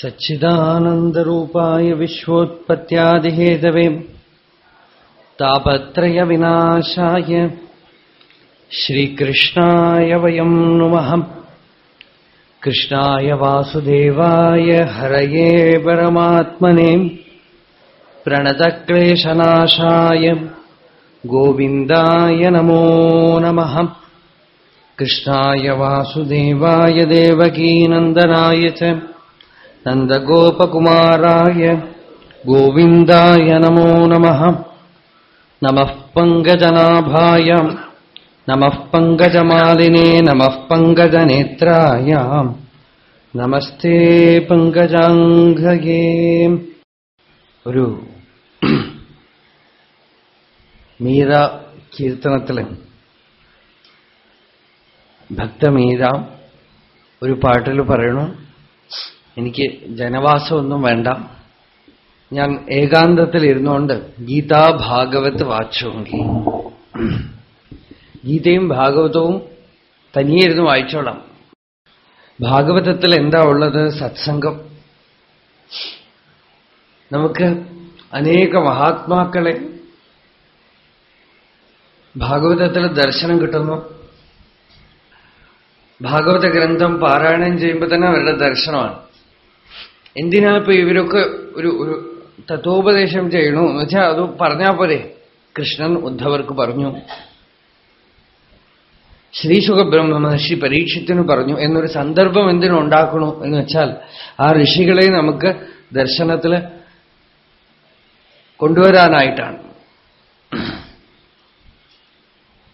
सच्चिदानन्दरूपाय विश्वोत्पत्त्यादिहेतवे तापत्रयविनाशाय श्रीकृष्णाय वयम् नुमः कृष्णाय वासुदेवाय हरये परमात्मने प्रणतक्लेशनाशाय गोविन्दाय नमो नमः कृष्णाय वासुदेवाय देवकीनन्दनाय च नन्दगोपकुमाराय गोविन्दाय नमो नमः नमः पङ्कजनाभाय नमः पङ्कजमालिने नमः पङ्कजनेत्राय നമസ്തേ പങ്കജാംഗയേ ഒരു മീര കീർത്തനത്തില് ഭക്തമീര ഒരു പാട്ടിൽ പറയണു എനിക്ക് ജനവാസമൊന്നും വേണ്ട. ഞാൻ ഏകാന്തത്തിൽ ഇരുന്നുകൊണ്ട് ഗീതാ ഭാഗവത് വാച്ചോങ്കി. ഗീതയും ഭാഗവതവും തനിയെ ഇരുന്ന് വായിച്ചോളാം. ഭാഗവതത്തിൽ എന്താ ഉള്ളത്? സത്സംഗം. നമുക്ക് അനേക മഹാത്മാക്കളെ ഭാഗവതത്തിൽ ദർശനം കിട്ടുന്നു. ഭാഗവത ഗ്രന്ഥം പാരായണം ചെയ്യുമ്പോൾ തന്നെ അവരുടെ ദർശനമാണ്. എന്തിനാ ഇപ്പൊ ഇവരൊക്കെ ഒരു ഒരു തത്വോപദേശം ചെയ്യണു? എന്ന് വെച്ചാൽ അത് പറഞ്ഞാ പോരെ. കൃഷ്ണൻ ഉദ്ധവർക്ക് പറഞ്ഞു. ശ്രീസുഖബ്രഹ്മ മഹർഷി പരീക്ഷത്തിന് പറഞ്ഞു എന്നൊരു സന്ദർഭം എന്തിനുണ്ടാക്കണു എന്ന് വെച്ചാൽ ആ ഋഷികളെ നമുക്ക് ദർശനത്തിൽ കൊണ്ടുവരാനായിട്ടാണ്.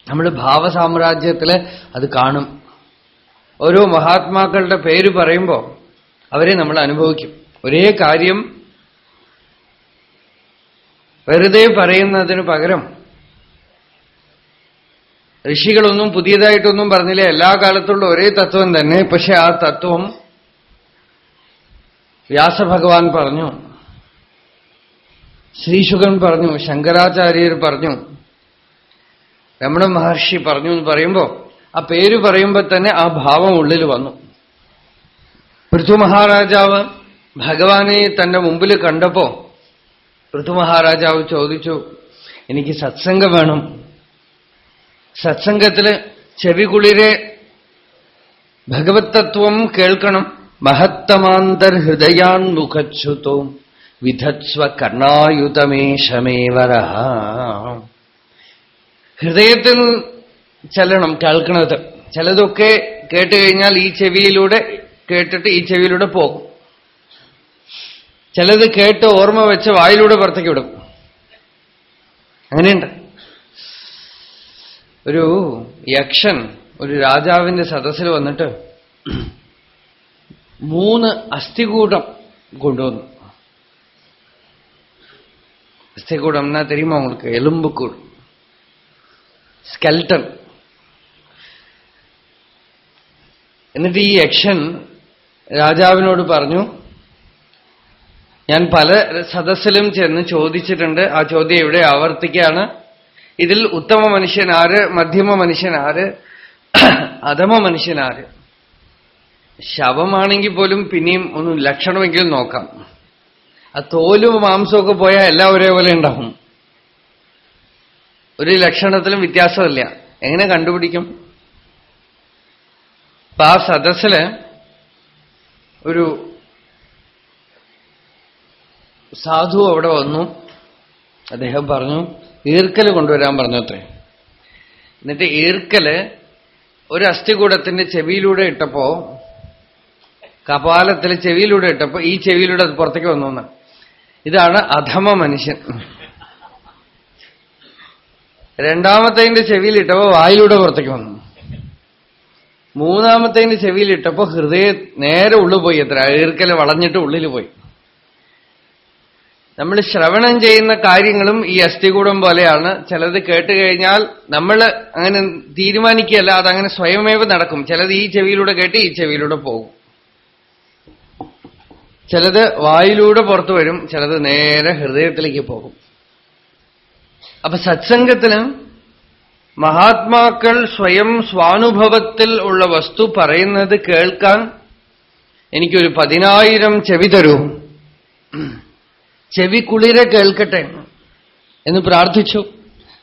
നമ്മൾ ഭാവസാമ്രാജ്യത്തിൽ അത് കാണും. ഓരോ മഹാത്മാക്കളുടെ പേര് പറയുമ്പോൾ അവരെ നമ്മൾ അനുഭവിക്കും. ഒരേ കാര്യം വെറുതെ പറയുന്നതിന് പകരം ഋഷികളൊന്നും പുതിയതായിട്ടൊന്നും പറഞ്ഞില്ല? എല്ലാ കാലത്തുള്ള ഒരേ തത്വം തന്നെ. പക്ഷെ ആ തത്വം വ്യാസഭഗവാൻ പറഞ്ഞു. ശ്രീശുഖൻ പറഞ്ഞു. ശങ്കരാചാര്യർ പറഞ്ഞു. രമണ മഹർഷി പറഞ്ഞു എന്ന് പറയുമ്പോ ആ പേര് പറയുമ്പോൾ തന്നെ ആ ഭാവം ഉള്ളിൽ വന്നു. പൃഥുമഹാരാജാവ് ഭഗവാനെ തന്റെ മുമ്പിൽ കണ്ടപ്പോ പൃഥുമഹാരാജാവ് ചോദിച്ചു എനിക്ക് സത്സംഗം വേണം. സത്സംഗത്തിൽ ചെവികുളിരെ ഭഗവത് തത്വം കേൾക്കണം മഹത്തമാന്തർഹൃദയാൻ മുഖച്ഛുതോ വിധത്സ്വ കർണായുതമേഷമേവര ഹൃദയത്തിൽ ചെല്ലണം കേൾക്കണത്. ചിലതൊക്കെ കേട്ടുകഴിഞ്ഞാൽ ഈ ചെവിയിലൂടെ കേട്ടിട്ട് ഈ ചെവിയിലൂടെ പോകും ചിലത് കേട്ട് ഓർമ്മ വെച്ച് വായിലൂടെ പുറത്തേക്ക് വിടും അങ്ങനെയുണ്ട് ഒരു യക്ഷൻ ഒരു രാജാവിന്റെ സദസ്സിൽ വന്നിട്ട് മൂന്ന് അസ്ഥികൂടം കൊണ്ടുവന്നു അസ്ഥികൂടം എന്നാ தெரியுமா உங்களுக்கு எலும்புக்கூடு സ്കെൽട്ടൺ എന്നിട്ട് ഈ യക്ഷൻ രാജാവിനോട് പറഞ്ഞു ഞാൻ പല സദസ്സിലും ചെന്ന് ചോദിച്ചിട്ടുണ്ട്. ആ ചോദ്യം ഇവിടെ ആവർത്തിക്കുകയാണ് ഇതിൽ ഉത്തമ മനുഷ്യൻ ആര്? മധ്യമ മനുഷ്യൻ ആര്? അധമ മനുഷ്യൻ ആര്? ശവമാണെങ്കിൽ പോലും പിന്നെയും ഒന്ന് ലക്ഷണമെങ്കിലും നോക്കാം. ആ തോലും മാംസമൊക്കെ പോയാൽ എല്ലാം ഒരേപോലെ ഉണ്ടാവും. ഒരു ലക്ഷണത്തിലും വ്യത്യാസമില്ല. എങ്ങനെ കണ്ടുപിടിക്കും? അപ്പൊ ആ സദസ്സിൽ ഒരു സാധു അവിടെ വന്നു. അദ്ദേഹം പറഞ്ഞു ഈർക്കൽ കൊണ്ടുവരാൻ പറഞ്ഞു അത്രേ എന്നിട്ട് ഈർക്കൽ ഒരു അസ്ഥികൂടത്തിന്റെ ചെവിയിലൂടെ ഇട്ടപ്പോ കപാലത്തിലെ ചെവിയിലൂടെ ഇട്ടപ്പോ ഈ ചെവിയിലൂടെ അത് പുറത്തേക്ക് വന്നു ഇതാണ് അധമ മനുഷ്യൻ. രണ്ടാമത്തെ ചെവിയിലിട്ടപ്പോ വായിലൂടെ പുറത്തേക്ക് വന്നു. മൂന്നാമത്തതിന്റെ ചെവിയിലിട്ടപ്പോ ഹൃദയം നേരെ ഉള്ളു പോയി എത്ര ഈർക്കൽ വളഞ്ഞിട്ട് ഉള്ളിൽ പോയി. നമ്മൾ ശ്രവണം ചെയ്യുന്ന കാര്യങ്ങളും ഈ അസ്ഥികൂടം പോലെയാണ്. ചിലത് കേട്ട് കഴിഞ്ഞാൽ നമ്മൾ അങ്ങനെ തീരുമാനിക്കുകയല്ല അതങ്ങനെ സ്വയമേവ് നടക്കും. ചിലത് ഈ ചെവിയിലൂടെ കേട്ട് ഈ ചെവിയിലൂടെ പോകും. ചിലത് വായിലൂടെ പുറത്തു വരും ചിലത് നേരെ ഹൃദയത്തിലേക്ക് പോകും. അപ്പൊ സത്സംഗത്തിന് മഹാത്മാക്കൾ സ്വയം സ്വാനുഭവത്തിൽ ഉള്ള വസ്തു പറയുന്നത് കേൾക്കാൻ എനിക്കൊരു പതിനായിരം ചെവി തരൂ. ചെവി കുളിരെ കേൾക്കട്ടെ എന്ന് പ്രാർത്ഥിച്ചു.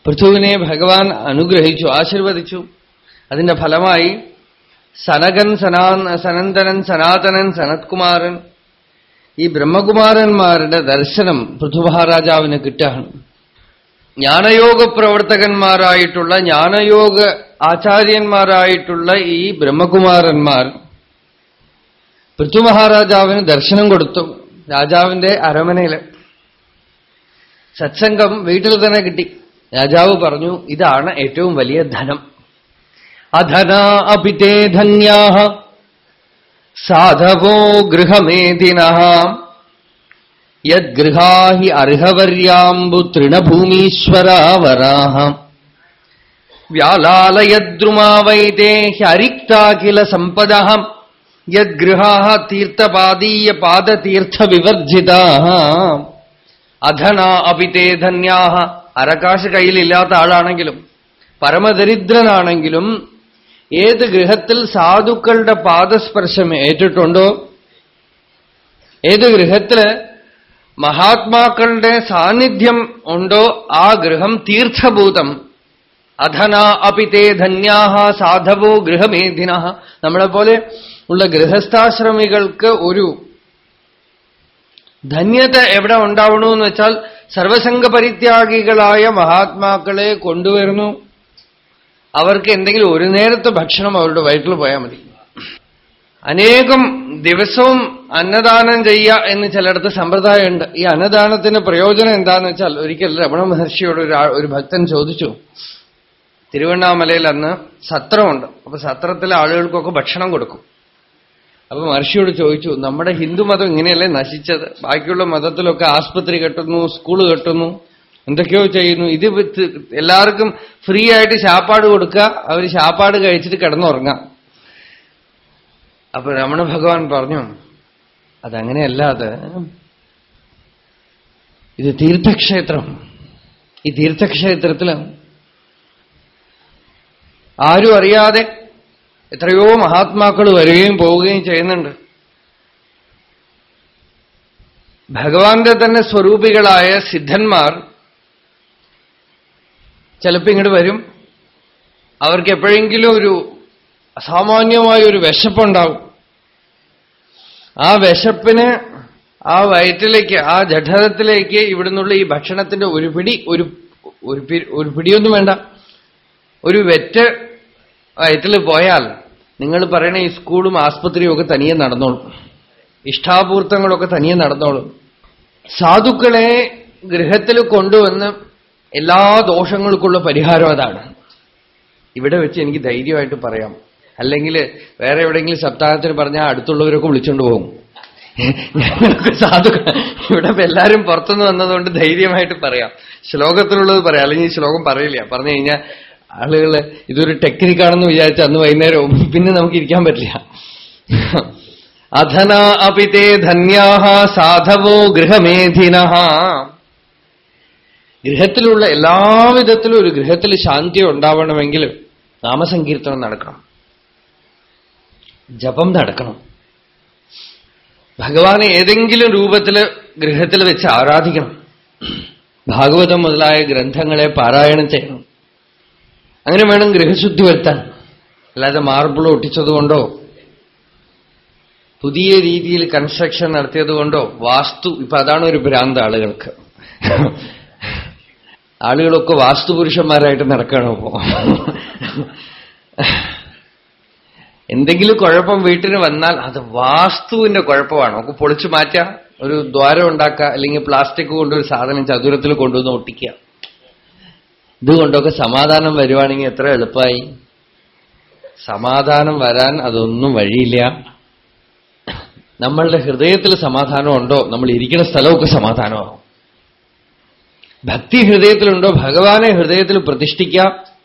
പൃഥുവിനെ ഭഗവാൻ അനുഗ്രഹിച്ചു ആശീർവദിച്ചു. അതിന്റെ ഫലമായി സനകൻ സനാ സനന്ദനൻ സനാതനൻ സനത്കുമാരൻ ഈ ബ്രഹ്മകുമാരന്മാരുടെ ദർശനം പൃഥുമഹാരാജാവിന് കിട്ടാണ്. ജ്ഞാനയോഗ പ്രവർത്തകന്മാരായിട്ടുള്ള ജ്ഞാനയോഗ ആചാര്യന്മാരായിട്ടുള്ള ഈ ബ്രഹ്മകുമാരന്മാർ പൃഥ്വിമഹാരാജാവിന് ദർശനം കൊടുത്തു രാജാവിന്റെ അരമനയിൽ. സത്സംഗം വീട്ടിൽ തന്നെ കിട്ടി. രാജാവ് പറഞ്ഞു ഇതാണ് ഏറ്റവും വലിയ ധനം. അധനാ അപിതേ ധന്യാ സാധവോ ഗൃഹമേദിന യദ്ഗൃഹാഹി അർഹവര്യാംബു തൃണഭൂമീശ്വരാവരാഹ. വ്യാലാലയദ്രുമാവൈതേ ഹ്യരിക്താ കില സമ്പദ യദ്ഗൃഹാ തീർത്ഥപാദീയ പാദതീർത്ഥവിവർജിതാ അധന അപിതേ ധന്യാഹ. അരകാശ് കയ്യിലില്ലാത്ത ആളാണെങ്കിലും പരമദരിദ്രനാണെങ്കിലും ഏത് ഗൃഹത്തിൽ സാധുക്കളുടെ പാദസ്പർശം ഏറ്റിട്ടുണ്ടോ? ഏത് ഗൃഹത്തിൽ മഹാത്മാക്കളുടെ സാന്നിധ്യം ഉണ്ടോ ആ ഗൃഹം തീർത്ഥഭൂതം? അധന അപിതേ ധന്യാഹ സാധവോ ഗൃഹമേധിന. നമ്മളെ പോലെ ഉള്ള ഗൃഹസ്ഥാശ്രമികൾക്ക് ഒരു ധന്യത എവിടെ ഉണ്ടാവണമെന്ന് വെച്ചാൽ സർവസംഘ പരിത്യാഗികളായ മഹാത്മാക്കളെ കൊണ്ടുവരുന്നു. അവർക്ക് എന്തെങ്കിലും ഒരു നേരത്തെ ഭക്ഷണം അവരുടെ വയറ്റിൽ പോയാൽ മതി. അനേകം ദിവസവും അന്നദാനം ചെയ്യുക എന്ന് ചിലയിടത്ത് സമ്പ്രദായമുണ്ട്. ഈ അന്നദാനത്തിന് പ്രയോജനം എന്താന്ന് വെച്ചാൽ ഒരിക്കൽ രമണ മഹർഷിയോട് ഒരു ഭക്തൻ ചോദിച്ചു തിരുവണ്ണാമലയിൽ അന്ന് സത്രമുണ്ട്. അപ്പൊ സത്രത്തിലെ ആളുകൾക്കൊക്കെ ഭക്ഷണം കൊടുക്കും. അപ്പൊ മഹർഷിയോട് ചോദിച്ചു നമ്മുടെ ഹിന്ദു മതം ഇങ്ങനെയല്ലേ നശിച്ചത്? ബാക്കിയുള്ള മതത്തിലൊക്കെ ആസ്പത്രി കെട്ടുന്നു സ്കൂൾ കെട്ടുന്നു. എന്തൊക്കെയോ ചെയ്യുന്നു. ഇത് എല്ലാവർക്കും ഫ്രീ ആയിട്ട് ശാപ്പാട് കൊടുക്കുക അവർ ശാപ്പാട് കഴിച്ചിട്ട് കിടന്നുറങ്ങാം. അപ്പൊ രമണ ഭഗവാൻ പറഞ്ഞു അതങ്ങനെയല്ല അത്. ഇത് തീർത്ഥക്ഷേത്രം. ഈ തീർത്ഥക്ഷേത്രത്തിൽ ആരും അറിയാതെ എത്രയോ മഹാത്മാക്കൾ വരികയും പോവുകയും ചെയ്യുന്നുണ്ട്. ഭഗവാന്റെ തന്നെ സ്വരൂപികളായ സിദ്ധന്മാർ ചിലപ്പോൾ ഇങ്ങോട്ട് വരും. അവർക്ക് എപ്പോഴെങ്കിലും ഒരു അസാമാന്യമായ ഒരു വിശപ്പുണ്ടാവും. ആ വിശപ്പിന് ആ വയറ്റിലേക്ക് ആ ജഠരത്തിലേക്ക് ഇവിടുന്നുള്ള ഈ ഭക്ഷണത്തിന്റെ ഒരു പിടി ഒരു ഒരു പിടിയൊന്നും വേണ്ട. ഒരു വെറ്റ് വയറ്റിൽ പോയാൽ നിങ്ങൾ പറയണ ഈ സ്കൂളും ആസ്പത്രിയും ഒക്കെ തനിയെ നടന്നോളും. ഇഷ്ടാപൂർത്തങ്ങളൊക്കെ തനിയെ നടന്നോളും. സാധുക്കളെ ഗൃഹത്തിൽ കൊണ്ടുവന്ന് എല്ലാ ദോഷങ്ങൾക്കുള്ള പരിഹാരം അതാണ്. ഇവിടെ വെച്ച് എനിക്ക് ധൈര്യമായിട്ട് പറയാം. അല്ലെങ്കിൽ വേറെ എവിടെയെങ്കിലും സപ്താഹത്തിന് പറഞ്ഞാൽ അടുത്തുള്ളവരൊക്കെ വിളിച്ചുകൊണ്ട് പോകും. ഞങ്ങൾക്ക് സാധു ഇവിടെ എല്ലാവരും പുറത്തുനിന്ന് വന്നതുകൊണ്ട് ധൈര്യമായിട്ട് പറയാം. ശ്ലോകത്തിലുള്ളത് പറയാം. അല്ലെങ്കിൽ ശ്ലോകം പറയില്ല. പറഞ്ഞു കഴിഞ്ഞാൽ ആളുകൾ ഇതൊരു ടെക്നിക്കാണെന്ന് വിചാരിച്ച അന്ന് വൈകുന്നേരവും പിന്നെ നമുക്ക് ഇരിക്കാൻ പറ്റില്ല. അധന അപിതേ ധന്യാഹ സാധവോ ഗൃഹമേധിന ഗൃഹത്തിലുള്ള എല്ലാവിധത്തിലും ഒരു ഗൃഹത്തിൽ ശാന്തി ഉണ്ടാവണമെങ്കിൽ നാമസങ്കീർത്തനം നടക്കണം. ജപം നടക്കണം. ഭഗവാനെ ഏതെങ്കിലും രൂപത്തിൽ ഗൃഹത്തിൽ വെച്ച് ആരാധിക്കണം. ഭാഗവതം മുതലായ ഗ്രന്ഥങ്ങളെ പാരായണം ചെയ്യണം. അങ്ങനെ വേണം ഗൃഹശുദ്ധി വരുത്താൻ. അല്ലാതെ മാർബിൾ ഒട്ടിച്ചതുകൊണ്ടോ പുതിയ രീതിയിൽ കൺസ്ട്രക്ഷൻ നടത്തിയതുകൊണ്ടോ വാസ്തു ഇപ്പൊ അതാണ് ഒരു ഭ്രാന്ത് ആളുകൾക്ക്. ആളുകളൊക്കെ വാസ്തുപുരുഷന്മാരായിട്ട് നടക്കണം ഇപ്പോ. എന്തെങ്കിലും കുഴപ്പം വീട്ടിന് വന്നാൽ അത് വാസ്തുവിന്റെ കുഴപ്പമാണ്. നമുക്ക് പൊളിച്ചു മാറ്റാം ഒരു ദ്വാരം ഉണ്ടാക്കുക അല്ലെങ്കിൽ പ്ലാസ്റ്റിക് കൊണ്ടൊരു സാധനം ചതുരത്തിൽ കൊണ്ടുവന്ന് ഒട്ടിക്കുക. ഇതുകൊണ്ടൊക്കെ സമാധാനം വരുവാണെങ്കിൽ എത്ര എളുപ്പമായി. സമാധാനം വരാൻ അതൊന്നും വഴിയില്ല. നമ്മളുടെ ഹൃദയത്തിൽ സമാധാനം ഉണ്ടോ? നമ്മൾ ഇരിക്കുന്ന സ്ഥലമൊക്കെ സമാധാനമാവും ഭക്തി ഹൃദയത്തിലുണ്ടോ? ഭഗവാനെ ഹൃദയത്തിൽ പ്രതിഷ്ഠിക്കാം.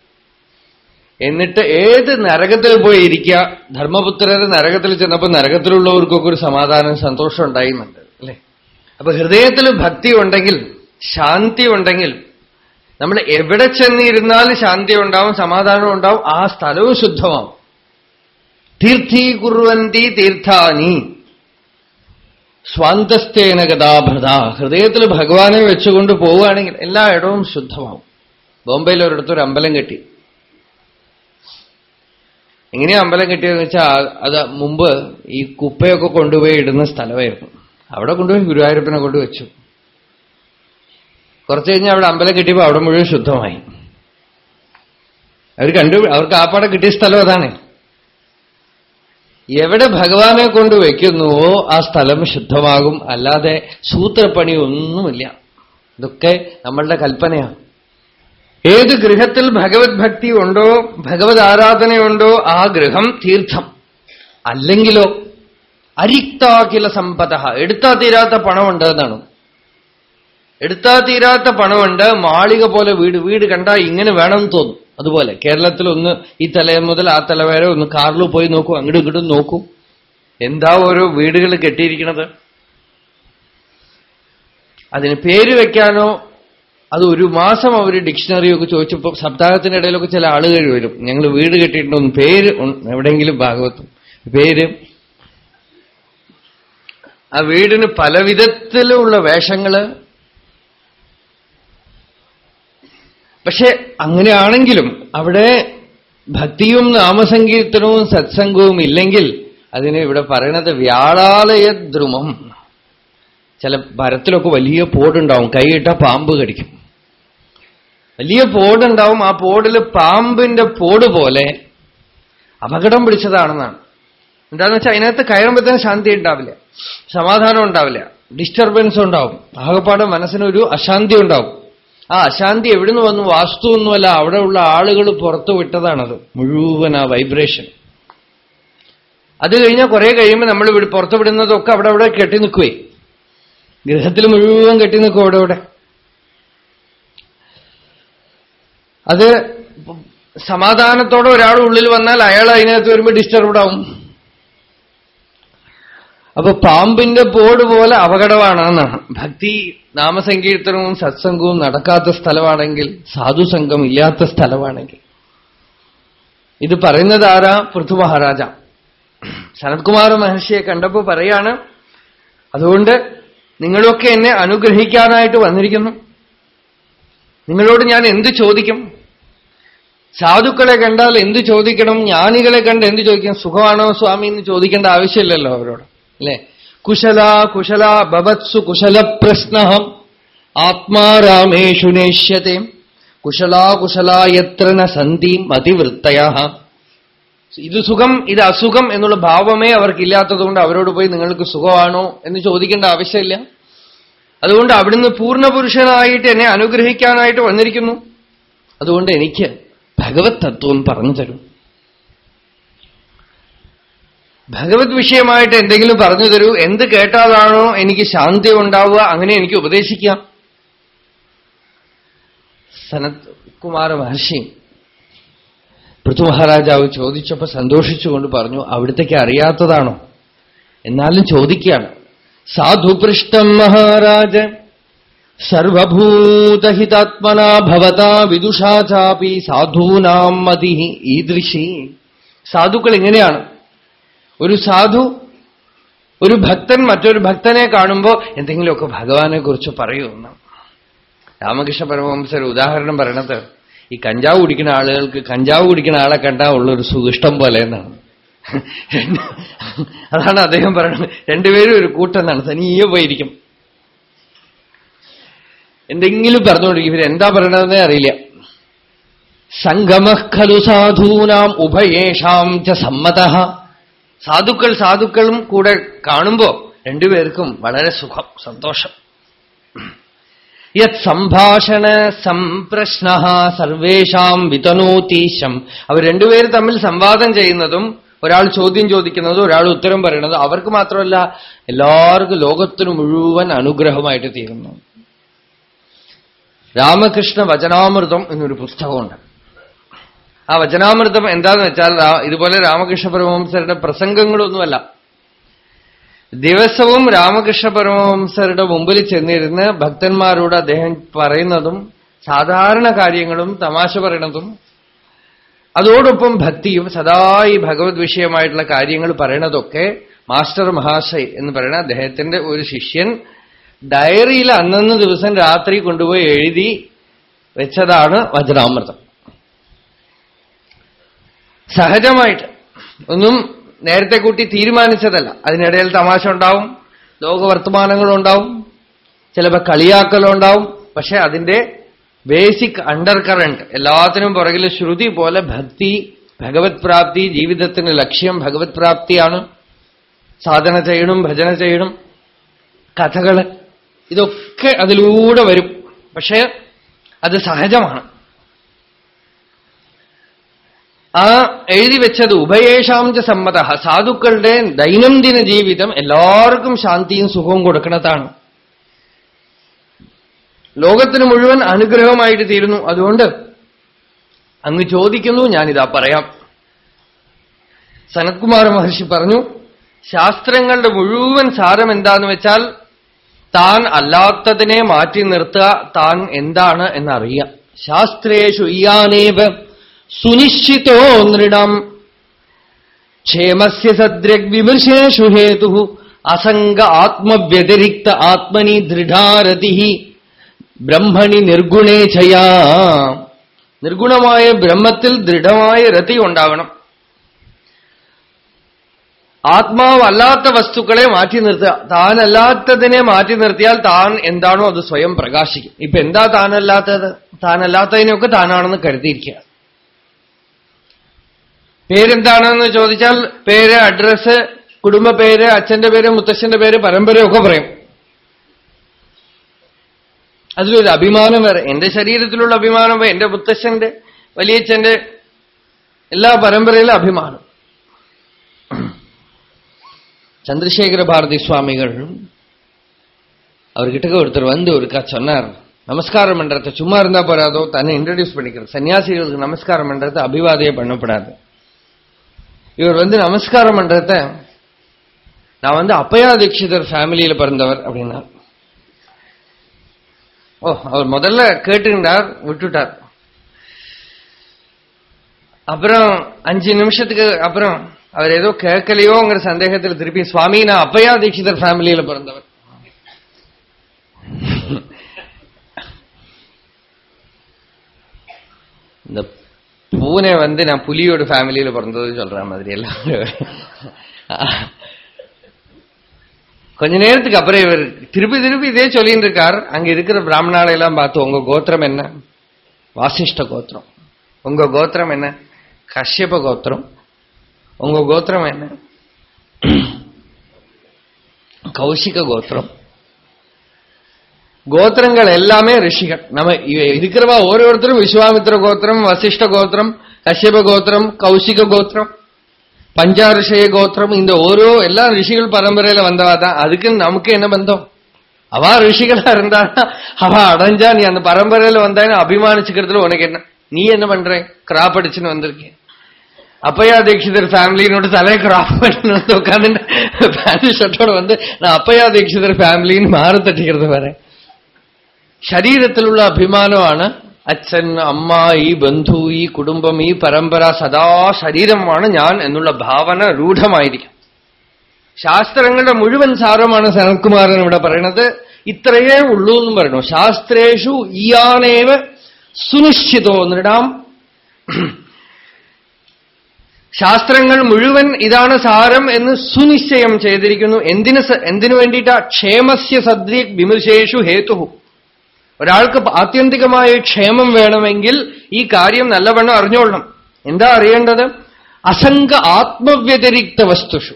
എന്നിട്ട് ഏത് നരകത്തിൽ പോയി ഇരിക്കുക? ധർമ്മപുത്രരെ നരകത്തിൽ ചെന്നപ്പോൾ നരകത്തിലുള്ളവർക്കൊക്കെ ഒരു സമാധാനം സന്തോഷം ഉണ്ടായിരുന്നുണ്ട് അല്ലെ? അപ്പൊ ഹൃദയത്തിൽ ഭക്തി ഉണ്ടെങ്കിൽ ശാന്തി ഉണ്ടെങ്കിൽ നമ്മൾ എവിടെ ചെന്നിരുന്നാലും ശാന്തി ഉണ്ടാവും സമാധാനം ഉണ്ടാവും ആ സ്ഥലവും ശുദ്ധമാവും. തീർത്ഥീകുറുവന്തി തീർത്ഥാനി. സ്വാന്തസ്തേന ഗതാഭൃത ഹൃദയത്തിൽ ഭഗവാനെ വെച്ചുകൊണ്ട് പോവുകയാണെങ്കിൽ എല്ലായിടവും ശുദ്ധമാവും. ബോംബെയിൽ ഒരിടത്തൊരു അമ്പലം കെട്ടി. എങ്ങനെയാ അമ്പലം കിട്ടിയതെന്ന് വെച്ചാൽ അത് മുമ്പ് ഈ കുപ്പയൊക്കെ കൊണ്ടുപോയി ഇടുന്ന സ്ഥലമായിരുന്നു. അവിടെ കൊണ്ടുപോയി ഗുരുവായൂരപ്പനെ കൊണ്ടുവച്ചു കുറച്ച് കഴിഞ്ഞാൽ അവിടെ അമ്പലം കിട്ടിയപ്പോൾ അവിടെ മുഴുവൻ ശുദ്ധമായി. അവർ കണ്ടു അവർക്ക് ആപ്പാടെ കിട്ടിയ സ്ഥലം അതാണ്. എവിടെ ഭഗവാനെ കൊണ്ട് വയ്ക്കുന്നുവോ ആ സ്ഥലം ശുദ്ധമാകും അല്ലാതെ സൂത്രപ്പണി ഒന്നുമില്ല. ഇതൊക്കെ നമ്മളുടെ കൽപ്പനയാണ് ഏത് ഗൃഹത്തിൽ ഭഗവത് ഭക്തി ഉണ്ടോ ഭഗവത് ആരാധനയുണ്ടോ ആ ഗൃഹം തീർത്ഥം. അല്ലെങ്കിലോ അരിക്താകില സമ്പത എടുത്താ തീരാത്ത പണമുണ്ട് എന്നാണ് എടുത്താ തീരാത്ത പണമുണ്ട് മാളിക പോലെ വീട് വീട് കണ്ടാൽ ഇങ്ങനെ വേണം തോന്നും. അതുപോലെ കേരളത്തിൽ ഒന്ന് ഈ തല മുതൽ ആ തല വരെ ഒന്ന് കാറിൽ പോയി നോക്കൂ അങ്ങോട്ടും ഇങ്ങോട്ടും നോക്കൂ. എന്താ ഓരോ വീടുകൾ കെട്ടിയിരിക്കുന്നത് അതിന് പേര് വെക്കാനോ അത് ഒരു മാസം അവർ ഡിക്ഷണറിയൊക്കെ ചോദിച്ചപ്പോൾ സപ്താഹത്തിന്റെ ഇടയിലൊക്കെ ചില ആളുകൾ വരും. ഞങ്ങൾ വീട് കെട്ടിയിട്ടുണ്ടോ. പേര് എവിടെയെങ്കിലും ഭാഗവത്തും. പേര്. ആ വീടിന് പല വിധത്തിലുള്ള വേഷങ്ങൾ. പക്ഷെ അങ്ങനെയാണെങ്കിലും അവിടെ ഭക്തിയും നാമസങ്കീർത്തനവും സത്സംഗവും ഇല്ലെങ്കിൽ അതിന് ഇവിടെ പറയണത് വ്യാളാലയദ്രുമം. ചില ഭരത്തിലൊക്കെ വലിയ പോടുണ്ടാവും. കൈയിട്ട പാമ്പ് കടിക്കും. വലിയ പോടുണ്ടാവും. ആ പോടിൽ പാമ്പിന്റെ പോട് പോലെ അപകടം പിടിച്ചതാണെന്നാണ്. എന്താന്ന് വെച്ചാൽ അതിനകത്ത് കയറുമ്പോഴത്തേനും ശാന്തി ഉണ്ടാവില്ല. സമാധാനം ഉണ്ടാവില്ല. ഡിസ്റ്റർബൻസ് ഉണ്ടാവും. ആകപ്പാട് മനസ്സിനൊരു അശാന്തി ഉണ്ടാവും. ആ അശാന്തി എവിടുന്ന് വന്നു? വാസ്തു ഒന്നുമല്ല അവിടെയുള്ള ആളുകൾ പുറത്തു വിട്ടതാണത്. മുഴുവൻ ആ വൈബ്രേഷൻ അത് കഴിഞ്ഞാൽ കുറെ കഴിയുമ്പോൾ നമ്മൾ പുറത്തു വിടുന്നതൊക്കെ അവിടെ അവിടെ കെട്ടി നിൽക്കുവേ ഗൃഹത്തിൽ മുഴുവൻ കെട്ടി നിൽക്കും അവിടെ അവിടെ. അത് സമാധാനത്തോടെ ഒരാൾ ഉള്ളിൽ വന്നാൽ അയാൾ അതിനകത്ത് വരുമ്പോൾ ഡിസ്റ്റർബ്ഡ് ആവും. അപ്പൊ പാമ്പിന്റെ പോട് പോലെ അപകടമാണെന്നാണ്. ഭക്തി നാമസങ്കീർത്തനവും സത്സംഗവും നടക്കാത്ത സ്ഥലമാണെങ്കിൽ സാധുസംഘം ഇല്ലാത്ത സ്ഥലമാണെങ്കിൽ. ഇത് പറയുന്നത് ആരാ? പൃഥു മഹാരാജ. സനത്കുമാർ മഹർഷിയെ കണ്ടപ്പോ പറയാണ് അതുകൊണ്ട് നിങ്ങളൊക്കെ എന്നെ അനുഗ്രഹിക്കാനായിട്ട് വന്നിരിക്കുന്നു. നിങ്ങളോട് ഞാൻ എന്ത് ചോദിക്കും? സാധുക്കളെ കണ്ടാൽ എന്ത് ചോദിക്കണം? ജ്ഞാനികളെ കണ്ട് എന്ത് ചോദിക്കണം? സുഖമാണോ സ്വാമി എന്ന് ചോദിക്കേണ്ട ആവശ്യമില്ലല്ലോ അവരോട് അല്ലെ? കുശല കുശല ഭവത്സു കുശല പ്രശ്നഹം ആത്മാരാമേഷു നേഷ്യത്തെ. കുശലാകുശല എത്ര ന സന്ധി മതിവൃത്തയ ഇത് സുഖം ഇത് അസുഖം എന്നുള്ള ഭാവമേ അവർക്കില്ലാത്തതുകൊണ്ട് അവരോട് പോയി നിങ്ങൾക്ക് സുഖമാണോ എന്ന് ചോദിക്കേണ്ട ആവശ്യമില്ല. അതുകൊണ്ട് അവിടുന്ന് പൂർണപുരുഷനായിട്ട് എന്നെ അനുഗ്രഹിക്കാനായിട്ട് വന്നിരിക്കുന്നു. അതുകൊണ്ട് എനിക്ക് ഭഗവത് തത്വം പറഞ്ഞു തരും. ഭഗവത് വിഷയമായിട്ട് എന്തെങ്കിലും പറഞ്ഞു തരൂ. എന്ത് കേട്ടാലാണോ എനിക്ക് ശാന്തി ഉണ്ടാവുക അങ്ങനെ എനിക്ക് ഉപദേശിക്കാം. സനത് കുമാർ മഹർഷി പൃഥു മഹാരാജാവ് ചോദിച്ചപ്പോ സന്തോഷിച്ചുകൊണ്ട് പറഞ്ഞു അവിടത്തേക്ക് അറിയാത്തതാണോ? എന്നാലും ചോദിക്കുകയാണ്. സാധുപൃഷ്ടം മഹാരാജ സർവഭൂതഹിതാത്മനാ വിദുഷാ ചാപി സാധൂനാം മതി ഈദൃശി സാധുക്കൾ എങ്ങനെയാണ്? ഒരു സാധു ഒരു ഭക്തൻ മറ്റൊരു ഭക്തനെ കാണുമ്പോൾ എന്തെങ്കിലുമൊക്കെ ഭഗവാനെ കുറിച്ച് പറയുമെന്ന് രാമകൃഷ്ണ പരമവംസർ ഉദാഹരണം പറയണത് ഈ കഞ്ചാവ് കുടിക്കുന്ന ആളുകൾക്ക് കഞ്ചാവ് കുടിക്കുന്ന ആളെ കണ്ടാൽ ഉള്ളൊരു സുഖിഷ്ടം പോലെ എന്നാണ്. അതാണ് അദ്ദേഹം പറയുന്നത്. രണ്ടുപേരും ഒരു കൂട്ടെന്നാണ് തനിയെ പോയിരിക്കും. എന്തെങ്കിലും പറഞ്ഞുകൊണ്ടിരിക്കും. ഇവരെന്താ പറയണതെന്നേ അറിയില്ല. സംഗമ ഖലു സാധൂനാം ഉഭയേഷാം ച സമ്മത. സാധുക്കൾ സാധുക്കളും കൂടെ കാണുമ്പോ രണ്ടുപേർക്കും വളരെ സുഖം സന്തോഷം. യത് സംഭാഷണ സംപ്രശ്ന സർവേഷാം വിതനോതീശം. അവർ രണ്ടുപേര് തമ്മിൽ സംവാദം ചെയ്യുന്നതും ഒരാൾ ചോദ്യം ചോദിക്കുന്നതും ഒരാൾ ഉത്തരം പറയുന്നതും അവർക്ക് മാത്രമല്ല എല്ലാവർക്കും ലോകത്തിനു മുഴുവൻ അനുഗ്രഹമായിട്ട് തീരുന്നു. രാമകൃഷ്ണ വചനാമൃതം എന്നൊരു പുസ്തകമുണ്ട്. ആ വചനാമൃതം എന്താന്ന് വെച്ചാൽ ഇതുപോലെ രാമകൃഷ്ണ പരമഹംസരുടെ പ്രസംഗങ്ങളൊന്നുമല്ല. ദിവസവും രാമകൃഷ്ണ പരമഹംസരുടെ മുമ്പിൽ ചെന്നിരുന്ന് ഭക്തന്മാരോട് അദ്ദേഹം പറയുന്നതും സാധാരണ കാര്യങ്ങളും തമാശ പറയണതും അതോടൊപ്പം ഭക്തിയും സദാ ഈ ഭഗവത് വിഷയമായിട്ടുള്ള കാര്യങ്ങൾ പറയണതൊക്കെ മാസ്റ്റർ മഹാശയ് എന്ന് പറയുന്ന അദ്ദേഹത്തിന്റെ ഒരു ശിഷ്യൻ ഡയറിയിൽ അന്നന്ന് ദിവസം രാത്രി കൊണ്ടുപോയി എഴുതി വെച്ചതാണ് വജ്രാമൃതം. സഹജമായിട്ട് ഒന്നും നേരത്തെ കൂട്ടി തീരുമാനിച്ചതല്ല. അതിനിടയിൽ തമാശ ഉണ്ടാവും ലോകവർത്തമാനങ്ങളുണ്ടാവും ചിലപ്പോൾ കളിയാക്കലുണ്ടാവും പക്ഷെ അതിന്റെ ബേസിക് അണ്ടർ കറണ്ട് എല്ലാത്തിനും പുറകിൽ ശ്രുതി പോലെ ഭക്തി ഭഗവത് പ്രാപ്തി ജീവിതത്തിന്റെ ലക്ഷ്യം ഭഗവത് പ്രാപ്തിയാണ്. സാധന ചെയ്യണം ഭജന ചെയ്യണം കഥകൾ ഇതൊക്കെ അതിലൂടെ വരും. പക്ഷേ അത് സഹജമാണ്. ആ എഴുതി വെച്ചത് ഉഭയേഷാംച സമ്മത. സാധുക്കളുടെ ദൈനംദിന ജീവിതം എല്ലാവർക്കും ശാന്തിയും സുഖവും കൊടുക്കുന്നതാണ്. ലോകത്തിന് മുഴുവൻ അനുഗ്രഹമായിട്ട് തീരുന്നു. അതുകൊണ്ട് അങ്ങ് ചോദിക്കുന്നു ഞാനിതാ പറയാം. സനത്കുമാർ മഹർഷി പറഞ്ഞു ശാസ്ത്രങ്ങളുടെ മുഴുവൻ സാരം എന്താന്ന് വെച്ചാൽ താൻ അല്ലാത്തതിനെ മാറ്റി നിർത്തുക താൻ എന്താണ് എന്നറിയാം. ശാസ്ത്രേഷു ഇയാനേവ് സുനിശ്ചിതോ നൃണം ക്ഷേമസ്യ സദ്രഗ് വിമർശേഷു ഹേതു. അസംഗ ആത്മവ്യതിരിക്ത ആത്മനി ദൃഢാരതി. ബ്രഹ്മണി നിർഗുണേ ചയാ നിർഗുണമായ ബ്രഹ്മത്തിൽ ദൃഢമായ രതി ഉണ്ടാവണം ആത്മാവല്ലാത്ത വസ്തുക്കളെ മാറ്റി നിർത്തുക താനല്ലാത്തതിനെ മാറ്റി നിർത്തിയാൽ താൻ എന്താണോ അത് സ്വയം പ്രകാശിക്കും. ഇപ്പൊ എന്താ താനല്ലാത്തത്? താനല്ലാത്തതിനൊക്കെ താനാണെന്ന് കരുതിയിരിക്കുക. പേരെന്താണെന്ന് ചോദിച്ചാൽ പേര് അഡ്രസ് കുടുംബ പേര് അച്ഛന്റെ പേര് മുത്തശ്ശന്റെ പേര് പരമ്പരയൊക്കെ പറയും. അതിലൊരു അഭിമാനം വേറെ. എന്റെ ശരീരത്തിലുള്ള അഭിമാനം എന്റെ മുത്തശ്ശന്റെ വലിയച്ഛന്റെ എല്ലാ പരമ്പരയിലും അഭിമാനം. சந்திரசேகர பாரதி சுவாமிகள் அவர்கிட்ட ஒருத்தர் வந்து ஒருக்கா சொன்னார் நமஸ்காரம் பண்றத சும்மா இருந்தா போறாதோ தன்னை இன்ட்ரடியூஸ் பண்ணிக்கிறது சன்னியாசிகளுக்கு நமஸ்காரம் பண்றது அபிவாதையே பண்ணப்படாது இவர் வந்து நமஸ்காரம் பண்றத நான் வந்து அப்பயா தீட்சிதர் ஃபேமிலியில பிறந்தவர் அப்படின்னா ஓ அவர் முதல்ல கேட்டுக்கிட்டார் விட்டுட்டார். அப்புறம் அஞ்சு நிமிஷத்துக்கு அப்புறம் அவர் ஏதோ கேட்கலையோங்கிற சந்தேகத்தில் திருப்பி சுவாமி நான் அப்பயா தீட்சிதர் ஃபேமிலியில பிறந்தவர் இந்த பூனை வந்து நான் புலியோட ஃபேமிலியில பிறந்தது சொல்ற மாதிரி எல்லாம். கொஞ்ச நேரத்துக்கு அப்புறம் இவர் திருப்பி திருப்பி இதே சொல்லிட்டு இருக்கார். அங்க இருக்கிற பிராமணாலையெல்லாம் பார்த்து உங்க கோத்திரம் என்ன? வாசிஷ்ட கோத்திரம். உங்க கோத்திரம் என்ன? கஷ்யப கோத்திரம். உங்க கோத்திரம் என்ன கௌஷிக கோத்திரம் கோத்திரங்கள் எல்லாமே ரிஷிகள் நம்ம இருக்கிறவா ஓரோருத்தரும் விஸ்வாமித்திர கோத்திரம் வசிஷ்ட கோத்திரம் கஷ்யப கோத்திரம் கௌசிக கோத்திரம் பஞ்சாரிஷய கோத்திரம் இந்த ஓரோ எல்லா ரிஷிகள் பரம்பரையில வந்தவா தான் அதுக்கு நமக்கு என்ன பந்தம் அவா ரிஷிகளா இருந்தானா அவ அடைஞ்சா நீ அந்த பரம்பரையில வந்தான்னு அபிமானிச்சுக்கிறதுல உனக்கு என்ன நீ என்ன பண்ற கிராப் அடிச்சுன்னு வந்திருக்கேன் அப்பையா தீட்சிதர் ஃபேமிலினோட தலை கிராப் பண்ணி வந்து உட்காந்து பேண்ட் ஷர்ட்டோட வந்து நான் அப்பையா தீட்சிதர் ஃபேமிலின்னு மாறு தட்டிக்கிறது வேற ശരീരത്തിൽ ഉള്ള അഭിമാനമാണ് അച്ഛൻ അമ്മ ഈ ബന്ധു ഈ കുടുംബം ഈ പരമ്പര സദാ ശരീരമാണ് ഞാൻ എന്നുള്ള ഭാവന രൂഢമായിരിക്കും ശാസ്ത്രങ്ങളുടെ മുഴുവൻ സാരമാണ് സനത്കുമാരൻ ഇവിടെ പറയണത് ഇത്രയേ ഉള്ളൂ എന്നും പറയണു ശാസ്ത്രേഷു ഇയാനേവ സുനിശ്ചിതോ നൃടാം ശാസ്ത്രങ്ങൾ മുഴുവൻ ഇതാണ് സാരം എന്ന് സുനിശ്ചയം ചെയ്തിരിക്കുന്നു. എന്തിന് എന്തിനു വേണ്ടിയിട്ടാ? ക്ഷേമസ്യ സദ്യ വിമർശേഷു ഹേതു ഒരാൾക്ക് ആത്യന്തികമായ ക്ഷേമം വേണമെങ്കിൽ ഈ കാര്യം നല്ലവണ്ണം അറിഞ്ഞോളണം. എന്താ അറിയേണ്ടത്? അസംഗ ആത്മവ്യതിരിക്ത വസ്തുഷു.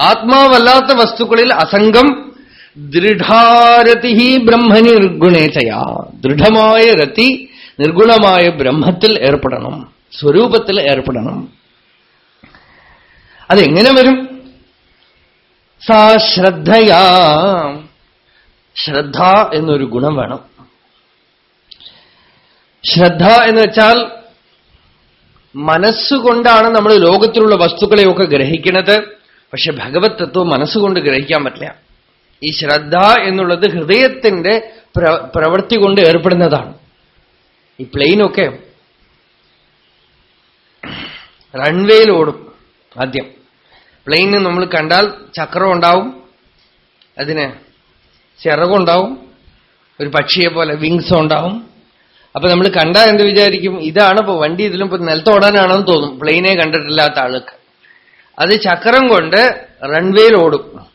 ആത്മാവല്ലാത്ത വസ്തുക്കളിൽ അസംഗം ദൃഢാരതി ബ്രഹ്മനി നിർഗുണേതയാ. ദൃഢമായ രതി നിർഗുണമായ ബ്രഹ്മത്തിൽ ഏർപ്പെടണം. സ്വരൂപത്തിൽ ഏർപ്പെടണം. അതെങ്ങനെ വരും? സാ ശ്രദ്ധയാ. ശ്രദ്ധ എന്നൊരു ഗുണം വേണം. ശ്രദ്ധ എന്ന് വെച്ചാൽ മനസ്സുകൊണ്ടാണ് നമ്മൾ ലോകത്തിലുള്ള വസ്തുക്കളെയൊക്കെ ഗ്രഹിക്കുന്നത്. പക്ഷെ ഭഗവത് തത്വം മനസ്സുകൊണ്ട് ഗ്രഹിക്കാൻ പറ്റില്ല. ഈ ശ്രദ്ധ എന്നുള്ളത് ഹൃദയത്തിന്റെ പ്രവൃത്തി കൊണ്ട് ഏർപ്പെടുന്നതാണ്. ഈ പ്ലെയിനൊക്കെ റൺവേയിൽ ഓടും. ആദ്യം. പ്ലെയിന് നമ്മൾ കണ്ടാൽ ചക്രം ഉണ്ടാവും. അതിന് ചിറകുണ്ടാവും ഒരു പക്ഷിയെ പോലെ വിങ്സ് ഉണ്ടാവും. അപ്പൊ നമ്മൾ കണ്ടാൽ എന്ത് വിചാരിക്കും? ഇതാണ് ഇപ്പൊ വണ്ടി ഇതിലും ഇപ്പൊ നിലത്തോടാനാണെന്ന് തോന്നും. പ്ലെയിനെ കണ്ടിട്ടില്ലാത്ത ആൾക്ക്. അത് ചക്രം കൊണ്ട് റൺവേയിൽ ഓടും.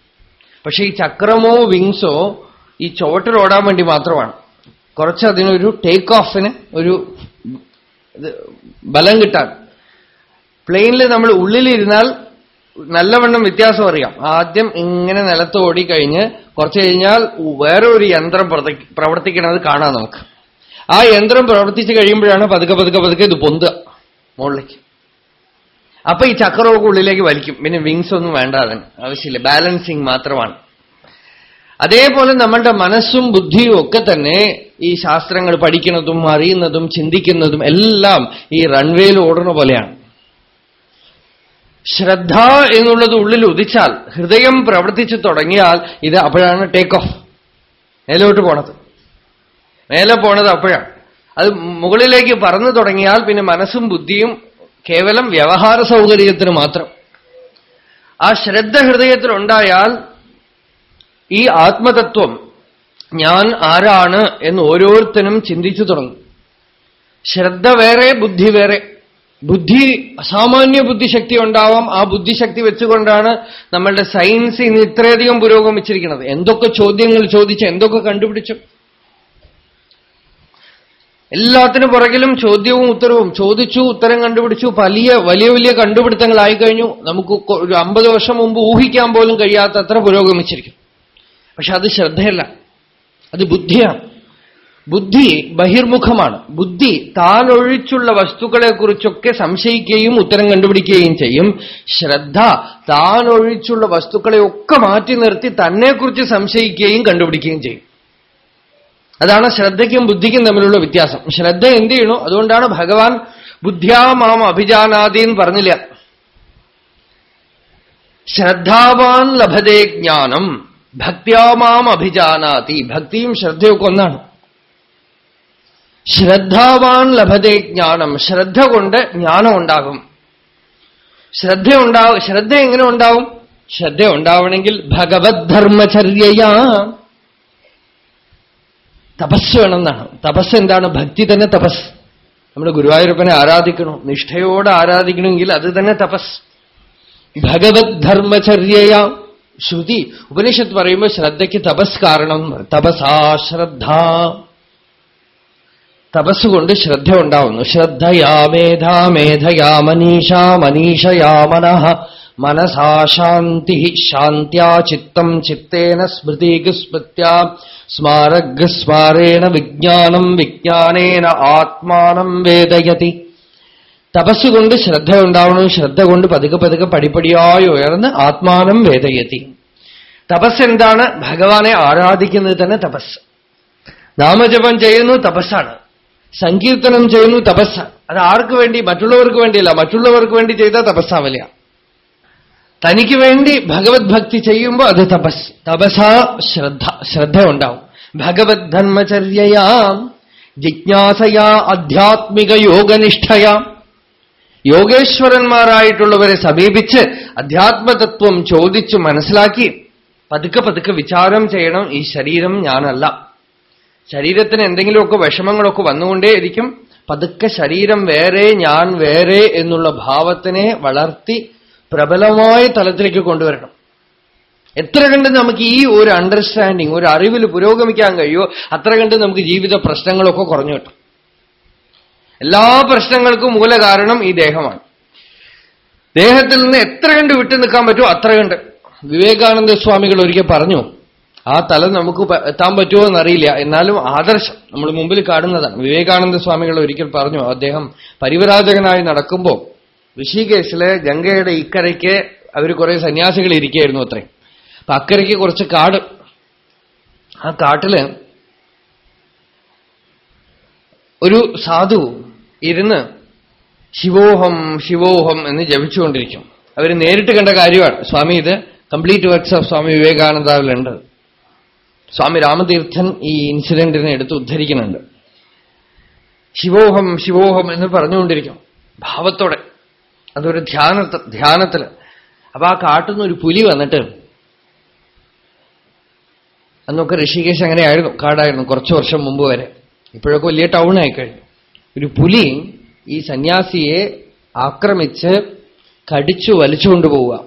പക്ഷെ ഈ ചക്രമോ വിങ്സോ ഈ ചുവട്ടിൽ ഓടാൻ വേണ്ടി മാത്രമാണ്. കുറച്ച് അതിനൊരു ടേക്ക് ഓഫിന് ഒരു ബലം കിട്ടാൻ. പ്ലെയിനിൽ നമ്മൾ ഉള്ളിലിരുന്നാൽ നല്ലവണ്ണം വ്യത്യാസം അറിയാം. ആദ്യം ഇങ്ങനെ നിലത്ത് ഓടിക്കഴിഞ്ഞ് കുറച്ച് കഴിഞ്ഞാൽ വേറെ ഒരു യന്ത്രം പ്രവർത്തിക്കണത് കാണാം നമുക്ക്. ആ യന്ത്രം പ്രവർത്തിച്ചു കഴിയുമ്പോഴാണ് പതുക്കെ പതുക്കെ പതുക്കെ ഇത് പൊന്തുക മുകളിലേക്ക്. അപ്പൊ ഈ ചക്രമൊക്കെ ഉള്ളിലേക്ക് വലിക്കും. പിന്നെ വിങ്സ് ഒന്നും വേണ്ട അതിന്. ആവശ്യമില്ല. ബാലൻസിങ് മാത്രമാണ്. അതേപോലെ നമ്മളുടെ മനസ്സും ബുദ്ധിയും ഒക്കെ തന്നെ ഈ ശാസ്ത്രങ്ങൾ പഠിക്കുന്നതും അറിയുന്നതും ചിന്തിക്കുന്നതും എല്ലാം ഈ റൺവേയിൽ ഓടുന്ന പോലെയാണ്. ശ്രദ്ധ എന്നുള്ളത് ഉള്ളിൽ ഉദിച്ചാൽ ഹൃദയം പ്രവർത്തിച്ചു തുടങ്ങിയാൽ ഇത് അപ്പോഴാണ് ടേക്ക് ഓഫ് മേലോട്ട് പോണത്. മേലെ പോണത് അപ്പോഴാണ്. അത് മുകളിലേക്ക് പറന്നു തുടങ്ങിയാൽ പിന്നെ മനസ്സും ബുദ്ധിയും കേവലം വ്യവഹാര സൗകര്യത്തിന് മാത്രം. ആ ശ്രദ്ധ ഹൃദയത്തിലുണ്ടായാൽ ഈ ആത്മതത്വം ഞാൻ ആരാണ് എന്ന് ഓരോരുത്തരും ചിന്തിച്ചു തുടങ്ങും. ശ്രദ്ധ വേറെ ബുദ്ധി വേറെ. ബുദ്ധി അസാമാന്യ ബുദ്ധിശക്തി ഉണ്ടാവാം. ആ ബുദ്ധിശക്തി വെച്ചുകൊണ്ടാണ് നമ്മളുടെ സയൻസ് ഇന്ന് ഇത്രയധികം പുരോഗമിച്ചിരിക്കുന്നത്. എന്തൊക്കെ ചോദ്യങ്ങൾ ചോദിച്ച് എന്തൊക്കെ കണ്ടുപിടിച്ചു? എല്ലാത്തിനും പുറകിലും ചോദ്യവും ഉത്തരവും ചോദിച്ചു ഉത്തരം കണ്ടുപിടിച്ചു വലിയ വലിയ വലിയ കണ്ടുപിടുത്തങ്ങളായി കഴിഞ്ഞു. നമുക്ക് ഒരു അമ്പത് വർഷം മുമ്പ് ഊഹിക്കാൻ പോലും കഴിയാത്ത അത്ര പുരോഗമിച്ചിരിക്കും. പക്ഷെ അത് ശ്രദ്ധയല്ല. അത് ബുദ്ധിയാണ്. ബുദ്ധി ബഹിർമുഖമാണ്. ബുദ്ധി താൻ ഒഴിച്ചുള്ള വസ്തുക്കളെക്കുറിച്ചൊക്കെ സംശയിക്കുകയും ഉത്തരം കണ്ടുപിടിക്കുകയും ചെയ്യും. ശ്രദ്ധ താൻ ഒഴിച്ചുള്ള വസ്തുക്കളെയൊക്കെ മാറ്റി നിർത്തി തന്നെക്കുറിച്ച് സംശയിക്കുകയും കണ്ടുപിടിക്കുകയും ചെയ്യും. അതാണ് ശ്രദ്ധയ്ക്കും ബുദ്ധിക്കും തമ്മിലുള്ള വ്യത്യാസം. ശ്രദ്ധ എന്ത് ചെയ്യണു അതുകൊണ്ടാണ് ഭഗവാൻ ബുദ്ധ്യാമാം അഭിജാനാദി എന്ന് പറഞ്ഞില്ല. ശ്രദ്ധാവാൻ ലഭതേ ജ്ഞാനം ഭക്തിയാമാം അഭിജാനാതി ഭക്തിയും ശ്രദ്ധയൊക്കെ ഒന്നാണ്. ശ്രദ്ധാവാൻ ലഭതേ ജ്ഞാനം. ശ്രദ്ധ കൊണ്ട് ജ്ഞാനം ഉണ്ടാകും. ശ്രദ്ധ ഉണ്ടാവും ശ്രദ്ധ എങ്ങനെ ഉണ്ടാവും? ശ്രദ്ധ ഉണ്ടാവണമെങ്കിൽ ഭഗവത് ധർമ്മചര്യയാ. തപസ് വേണമെന്നാണ്. തപസ് എന്താണ്? ഭക്തി തന്നെ തപസ്. നമ്മൾ ഗുരുവായൂരപ്പനെ ആരാധിക്കണം. നിഷ്ഠയോടെ ആരാധിക്കണമെങ്കിൽ അത് തന്നെ തപസ്. ഭഗവത് ധർമ്മചര്യയാ. ശ്രുതി ഉപനിഷത്ത് പറയുമ്പോൾ ശ്രദ്ധയ്ക്ക് തപസ് കാരണം. തപസാ ശ്രദ്ധ. തപസ്സുകൊണ്ട് ശ്രദ്ധ ഉണ്ടാവുന്നു ശ്രദ്ധയാ മേധാ മേധയാ മനീഷ മനീഷയാ മനഃ. മനസാ ശാന്തി ശാന്ത്യാ ചിത്തം ചിത്തേന സ്മൃതിക്ക് സ്മൃത്യാ. സ്മാരഗസ്മാരേണ വിജ്ഞാനം വിജ്ഞാനേന ആത്മാനം വേദയതി. തപസ്സുകൊണ്ട് ശ്രദ്ധ ഉണ്ടാവണം ശ്രദ്ധ കൊണ്ട് പതുക്കെ പതുക്കെ പടിപ്പടിയായി ഉയർന്ന് ആത്മാനം വേദയതി. തപസ് എന്താണ്? ഭഗവാനെ ആരാധിക്കുന്നത് തന്നെ തപസ്. നാമജപം ചെയ്യുന്നു തപസ്സാണ്. സങ്കീർത്തനം ചെയ്യുന്നു തപസ് അത് ആർക്ക് വേണ്ടി? മറ്റുള്ളവർക്ക് വേണ്ടിയല്ല. മറ്റുള്ളവർക്ക് വേണ്ടി ചെയ്താൽ തപസ്സാവലിയ തനിക്ക് വേണ്ടി ഭഗവത് ഭക്തി ചെയ്യുമ്പോൾ അത് തപസ്. തപസാ ശ്രദ്ധ ശ്രദ്ധ ഉണ്ടാവും. ഭഗവത് ധർമ്മചര്യയാം ജിജ്ഞാസയാ ആധ്യാത്മിക യോഗനിഷ്ഠയാം. യോഗേശ്വരന്മാരായിട്ടുള്ളവരെ സമീപിച്ച് അധ്യാത്മതത്വം ചോദിച്ചു മനസ്സിലാക്കി പതുക്കെ പതുക്കെ വിചാരം ചെയ്യണം. ഈ ശരീരം ഞാനല്ല. ശരീരത്തിന് എന്തെങ്കിലുമൊക്കെ വിഷമങ്ങളൊക്കെ വന്നുകൊണ്ടേയിരിക്കും. പതുക്കെ ശരീരം വേറെ ഞാൻ വേറെ എന്നുള്ള ഭാവത്തിനെ വളർത്തി പ്രബലമായ തലത്തിലേക്ക് കൊണ്ടുവരണം. എത്ര കണ്ട് നമുക്ക് ഈ ഒരു അണ്ടർസ്റ്റാൻഡിങ് ഒരു അറിവിൽ പുരോഗമിക്കാൻ കഴിയുമോ അത്ര കണ്ട് നമുക്ക് ജീവിത പ്രശ്നങ്ങളൊക്കെ കുറഞ്ഞു കിട്ടും. എല്ലാ പ്രശ്നങ്ങൾക്കും മൂലകാരണം ഈ ദേഹമാണ്. ദേഹത്തിൽ നിന്ന് എത്ര കണ്ട് വിട്ടു നിൽക്കാൻ പറ്റുമോ അത്ര കണ്ട്. വിവേകാനന്ദ സ്വാമികൾ ഒരിക്കൽ പറഞ്ഞു ആ തല നമുക്ക് എത്താൻ പറ്റുമോ എന്നറിയില്ല. എന്നാലും ആദർശം നമ്മൾ മുമ്പിൽ കാണുന്നതാണ്. വിവേകാനന്ദ സ്വാമികൾ ഒരിക്കൽ പറഞ്ഞു അദ്ദേഹം പരിവരാജകനായി നടക്കുമ്പോൾ ഋഷികേശിലെ ഗംഗയുടെ ഇക്കരയ്ക്ക് അവർ കുറെ സന്യാസികൾ ഇരിക്കുകയായിരുന്നു അത്രേ. അപ്പൊ അക്കരയ്ക്ക് കുറച്ച് കാട്. ആ കാട്ടിൽ ഒരു സാധു ഇരുന്ന് ശിവോഹം ശിവോഹം എന്ന് ജപിച്ചുകൊണ്ടിരിക്കും. അവർ നേരിട്ട് കണ്ട കാര്യമാണ്. സ്വാമി ഇത് കംപ്ലീറ്റ് വർക്ക്സ് ഓഫ് സ്വാമി വിവേകാനന്ദാവിലുണ്ട്. സ്വാമി രാമതീർത്ഥൻ ഈ ഇൻസിഡന്റിനെ എടുത്ത് ഉദ്ധരിക്കുന്നുണ്ട്. ശിവോഹം ശിവോഹം എന്ന് പറഞ്ഞുകൊണ്ടിരിക്കും. ഭാവത്തോടെ. അതൊരു ധ്യാന ധ്യാനത്തിൽ. അപ്പൊ ആ കാട്ടുന്ന ഒരു പുലി വന്നിട്ട് അന്നൊക്കെ ഋഷികേശ് അങ്ങനെയായിരുന്നു കാടായിരുന്നു കുറച്ചു വർഷം മുമ്പ് വരെ. ഇപ്പോഴൊക്കെ വലിയ ടൗൺ ആയി കഴിഞ്ഞു ഒരു പുലി ഈ സന്യാസിയെ ആക്രമിച്ച് കടിച്ചു വലിച്ചുകൊണ്ട് പോവുക.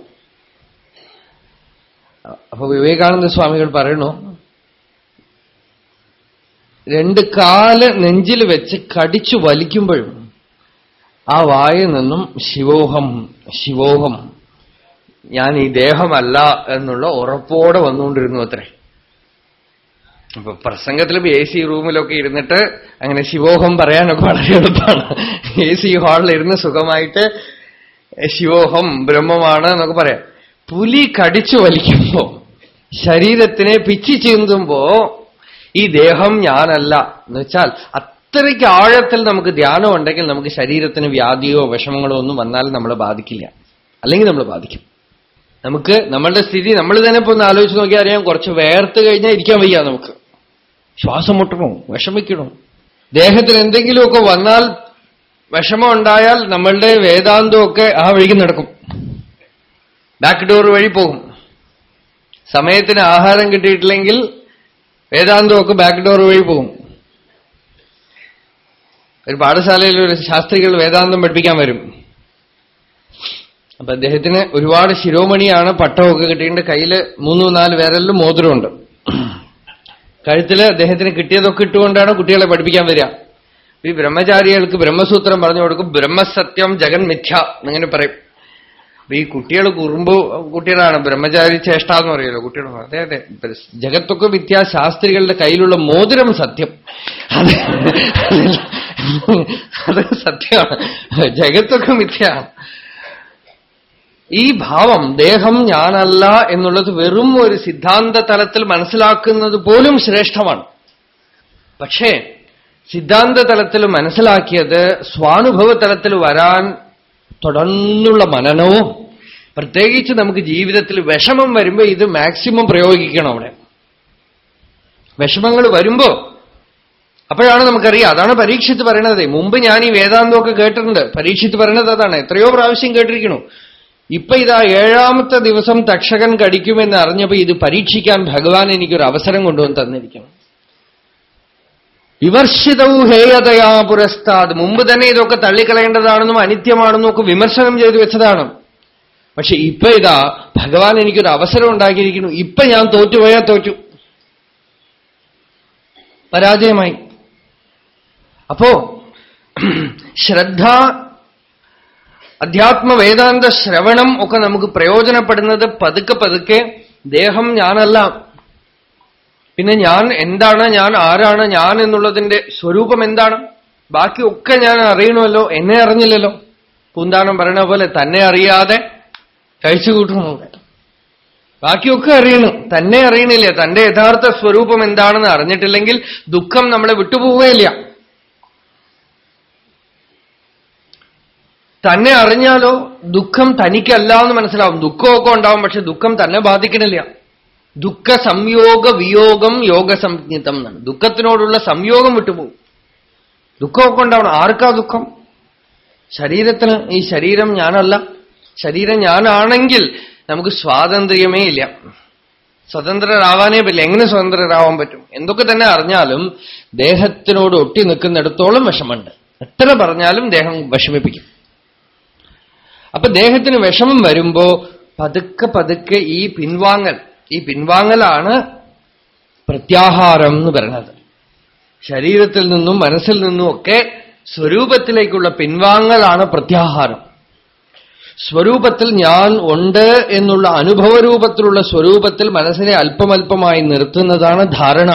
അപ്പൊ വിവേകാനന്ദ സ്വാമികൾ പറയണു രണ്ട് കാൽ നെഞ്ചിൽ വെച്ച് കടിച്ചു വലിക്കുമ്പോഴും ആ വായിൽ നിന്നും ശിവോഹം ശിവോഹം. ഞാൻ ഈ ദേഹമല്ല എന്നുള്ള ഉറപ്പോടെ വന്നുകൊണ്ടിരുന്നു അത്രേ. അപ്പൊ പ്രസംഗത്തിലും എ സി റൂമിലൊക്കെ ഇരുന്നിട്ട് അങ്ങനെ ശിവോഹം പറയാനൊക്കെ വളരെ എളുപ്പമാണ്. എ സി ഹാളിൽ ഇരുന്ന് സുഖമായിട്ട് ശിവോഹം ബ്രഹ്മമാണ് എന്നൊക്കെ പറയാം. പുലി കടിച്ചു വലിക്കുമ്പോ ശരീരത്തിനെ പിച്ചി ചീന്തുമ്പോ ഈ ദേഹം ഞാനല്ല. എന്ന് വെച്ചാൽ അത്രയ്ക്ക് ആഴത്തിൽ നമുക്ക് ധ്യാനം ഉണ്ടെങ്കിൽ നമുക്ക് ശരീരത്തിന് വ്യാധിയോ വിഷമങ്ങളോ ഒന്നും വന്നാൽ നമ്മളെ ബാധിക്കില്ല. അല്ലെങ്കിൽ നമ്മൾ ബാധിക്കും. നമുക്ക് നമ്മളുടെ സ്ഥിതി നമ്മൾ തന്നെ ഇപ്പൊ ഒന്ന് ആലോചിച്ച് നോക്കിയാൽ അറിയാം കുറച്ച് വേർത്ത് കഴിഞ്ഞാൽ ഇരിക്കാൻ വയ്യ നമുക്ക്. ശ്വാസം മുട്ടണോ? വിഷമിക്കണോ ദേഹത്തിൽ എന്തെങ്കിലുമൊക്കെ വന്നാൽ വിഷമം ഉണ്ടായാൽ നമ്മളുടെ വേദാന്തമൊക്കെ ആ വഴിക്ക് നടക്കും. ബാക്ക് ഡോർ വഴി പോകും. സമയത്തിന് ആഹാരം കിട്ടിയിട്ടില്ലെങ്കിൽ വേദാന്തമൊക്കെ ബാക്ക് ഡോർ വഴി പോകും. ഒരു പാഠശാലയിൽ ഒരു ശാസ്ത്രികൾ വേദാന്തം പഠിപ്പിക്കാൻ വരും. അപ്പൊ അദ്ദേഹത്തിന് ഒരുപാട് ശിരോമണിയാണ് പട്ടമൊക്കെ കിട്ടിയിട്ട് കയ്യിൽ മൂന്ന് നാല് പേരെല്ലാം മോതിരമുണ്ട്. കഴുത്തിൽ അദ്ദേഹത്തിന് കിട്ടിയതൊക്കെ ഇട്ടുകൊണ്ടാണ് കുട്ടികളെ പഠിപ്പിക്കാൻ വരിക. ഈ ബ്രഹ്മചാരികൾക്ക് ബ്രഹ്മസൂത്രം പറഞ്ഞു കൊടുക്കും. ബ്രഹ്മസത്യം ജഗൻ മിഥ്യ എന്നിങ്ങനെ പറയും. ഈ കുട്ടികൾ കുറുമ്പ് കുട്ടികളാണ് ബ്രഹ്മചാരി ചേഷ്ട എന്ന് പറയുമല്ലോ കുട്ടികൾ. അതെ അതെ. ജഗത്തൊക്കെ വിദ്യാശാസ്ത്രികളുടെ കയ്യിലുള്ള മോതിരം സത്യം. അത് അത് സത്യമാണ്. ജഗത്തൊക്കെ മിഥ്യയാണ് ഈ ഭാവം ദേഹം ഞാനല്ല എന്നുള്ളത് വെറും ഒരു സിദ്ധാന്ത തലത്തിൽ മനസ്സിലാക്കുന്നത് പോലും ശ്രേഷ്ഠമാണ്. പക്ഷേ സിദ്ധാന്ത തലത്തിൽ മനസ്സിലാക്കിയത് സ്വാനുഭവ തലത്തിൽ വരാൻ തുടർന്നുള്ള മനനവും പ്രത്യേകിച്ച് നമുക്ക് ജീവിതത്തിൽ വിഷമം വരുമ്പോൾ ഇത് മാക്സിമം പ്രയോഗിക്കണം അവിടെ. വിഷമങ്ങൾ വരുമ്പോ അപ്പോഴാണ് നമുക്കറിയാം അതാണ് പരീക്ഷിച്ച് പറയണത്. മുമ്പ് ഞാൻ ഈ വേദാന്തമൊക്കെ കേട്ടിട്ടുണ്ട്. പരീക്ഷിച്ച് പറയണത് അതാണ്. എത്രയോ പ്രാവശ്യം കേട്ടിരിക്കണു ഇപ്പൊ ഇതാ ഏഴാമത്തെ ദിവസം തക്ഷകൻ കടിക്കുമെന്ന് അറിഞ്ഞപ്പോ ഇത് പരീക്ഷിക്കാൻ ഭഗവാൻ എനിക്കൊരു അവസരം കൊണ്ടുവന്ന് തന്നിരിക്കണം വിമർശിതവും ഹേയതയാ പുരസ്താദ് മുമ്പ് തന്നെ ഇതൊക്കെ തള്ളിക്കളയേണ്ടതാണെന്നും അനിത്യമാണെന്നും ഒക്കെ വിമർശനം ചെയ്തു വെച്ചതാണ്. പക്ഷെ ഇപ്പൊ ഇതാ ഭഗവാൻ എനിക്കൊരു അവസരം ഉണ്ടാക്കിയിരിക്കുന്നു. ഇപ്പൊ ഞാൻ തോറ്റുപോയാൽ തോറ്റു. പരാജയമായി. അപ്പോ ശ്രദ്ധ അധ്യാത്മ വേദാന്ത ശ്രവണം ഒക്കെ നമുക്ക് പ്രയോജനപ്പെടുന്നത് പതുക്കെ പതുക്കെ ദേഹം ഞാനല്ല. പിന്നെ ഞാൻ എന്താണ് ഞാൻ ആരാണ് ഞാൻ എന്നുള്ളതിന്റെ സ്വരൂപം എന്താണ്? ബാക്കിയൊക്കെ ഞാൻ അറിയണമല്ലോ എന്നെ അറിഞ്ഞില്ലല്ലോ. പൂന്താനം പറയണ പോലെ തന്നെ അറിയാതെ കഴിച്ചു കൂട്ടണം ബാക്കിയൊക്കെ അറിയണം തന്നെ അറിയണില്ല. തന്റെ യഥാർത്ഥ സ്വരൂപം എന്താണെന്ന് അറിഞ്ഞിട്ടില്ലെങ്കിൽ ദുഃഖം നമ്മളെ വിട്ടുപോവുകയില്ല. തന്നെ അറിഞ്ഞാലോ ദുഃഖം തനിക്കല്ല എന്ന് മനസ്സിലാവും. ദുഃഖമൊക്കെ ഉണ്ടാവും പക്ഷെ ദുഃഖം തന്നെ ബാധിക്കണില്ല. ദുഃഖ സംയോഗ വിയോഗം യോഗസംജ്ഞിതം എന്നാണ്. ദുഃഖത്തിനോടുള്ള സംയോഗം വിട്ടുപോകും. ദുഃഖമൊക്കെ ഉണ്ടാവണം ആർക്കാ ദുഃഖം? ശരീരത്തിന് ഈ ശരീരം ഞാനല്ല. ശരീരം ഞാനാണെങ്കിൽ നമുക്ക് സ്വാതന്ത്ര്യമേ ഇല്ല. സ്വതന്ത്രരാവാനേ പറ്റില്ല. എങ്ങനെ സ്വതന്ത്രരാവാൻ പറ്റും? എന്തൊക്കെ തന്നെ അറിഞ്ഞാലും ദേഹത്തിനോട് ഒട്ടി നിൽക്കുന്നിടത്തോളം വിഷമുണ്ട് എത്ര പറഞ്ഞാലും ദേഹം വിഷമിപ്പിക്കും. അപ്പൊ ദേഹത്തിന് വിഷമം വരുമ്പോ പതുക്കെ പതുക്കെ ഈ പിൻവാങ്ങൽ ഈ പിൻവാങ്ങലാണ് പ്രത്യാഹാരം എന്ന് പറയുന്നത് ശരീരത്തിൽ നിന്നും മനസ്സിൽ നിന്നും ഒക്കെ സ്വരൂപത്തിലേക്കുള്ള പിൻവാങ്ങലാണ് പ്രത്യാഹാരം. സ്വരൂപത്തിൽ ഞാൻ ഉണ്ട് എന്നുള്ള അനുഭവ രൂപത്തിലുള്ള സ്വരൂപത്തിൽ മനസ്സിനെ അല്പമല്പമായി നിർത്തുന്നതാണ് ധാരണ.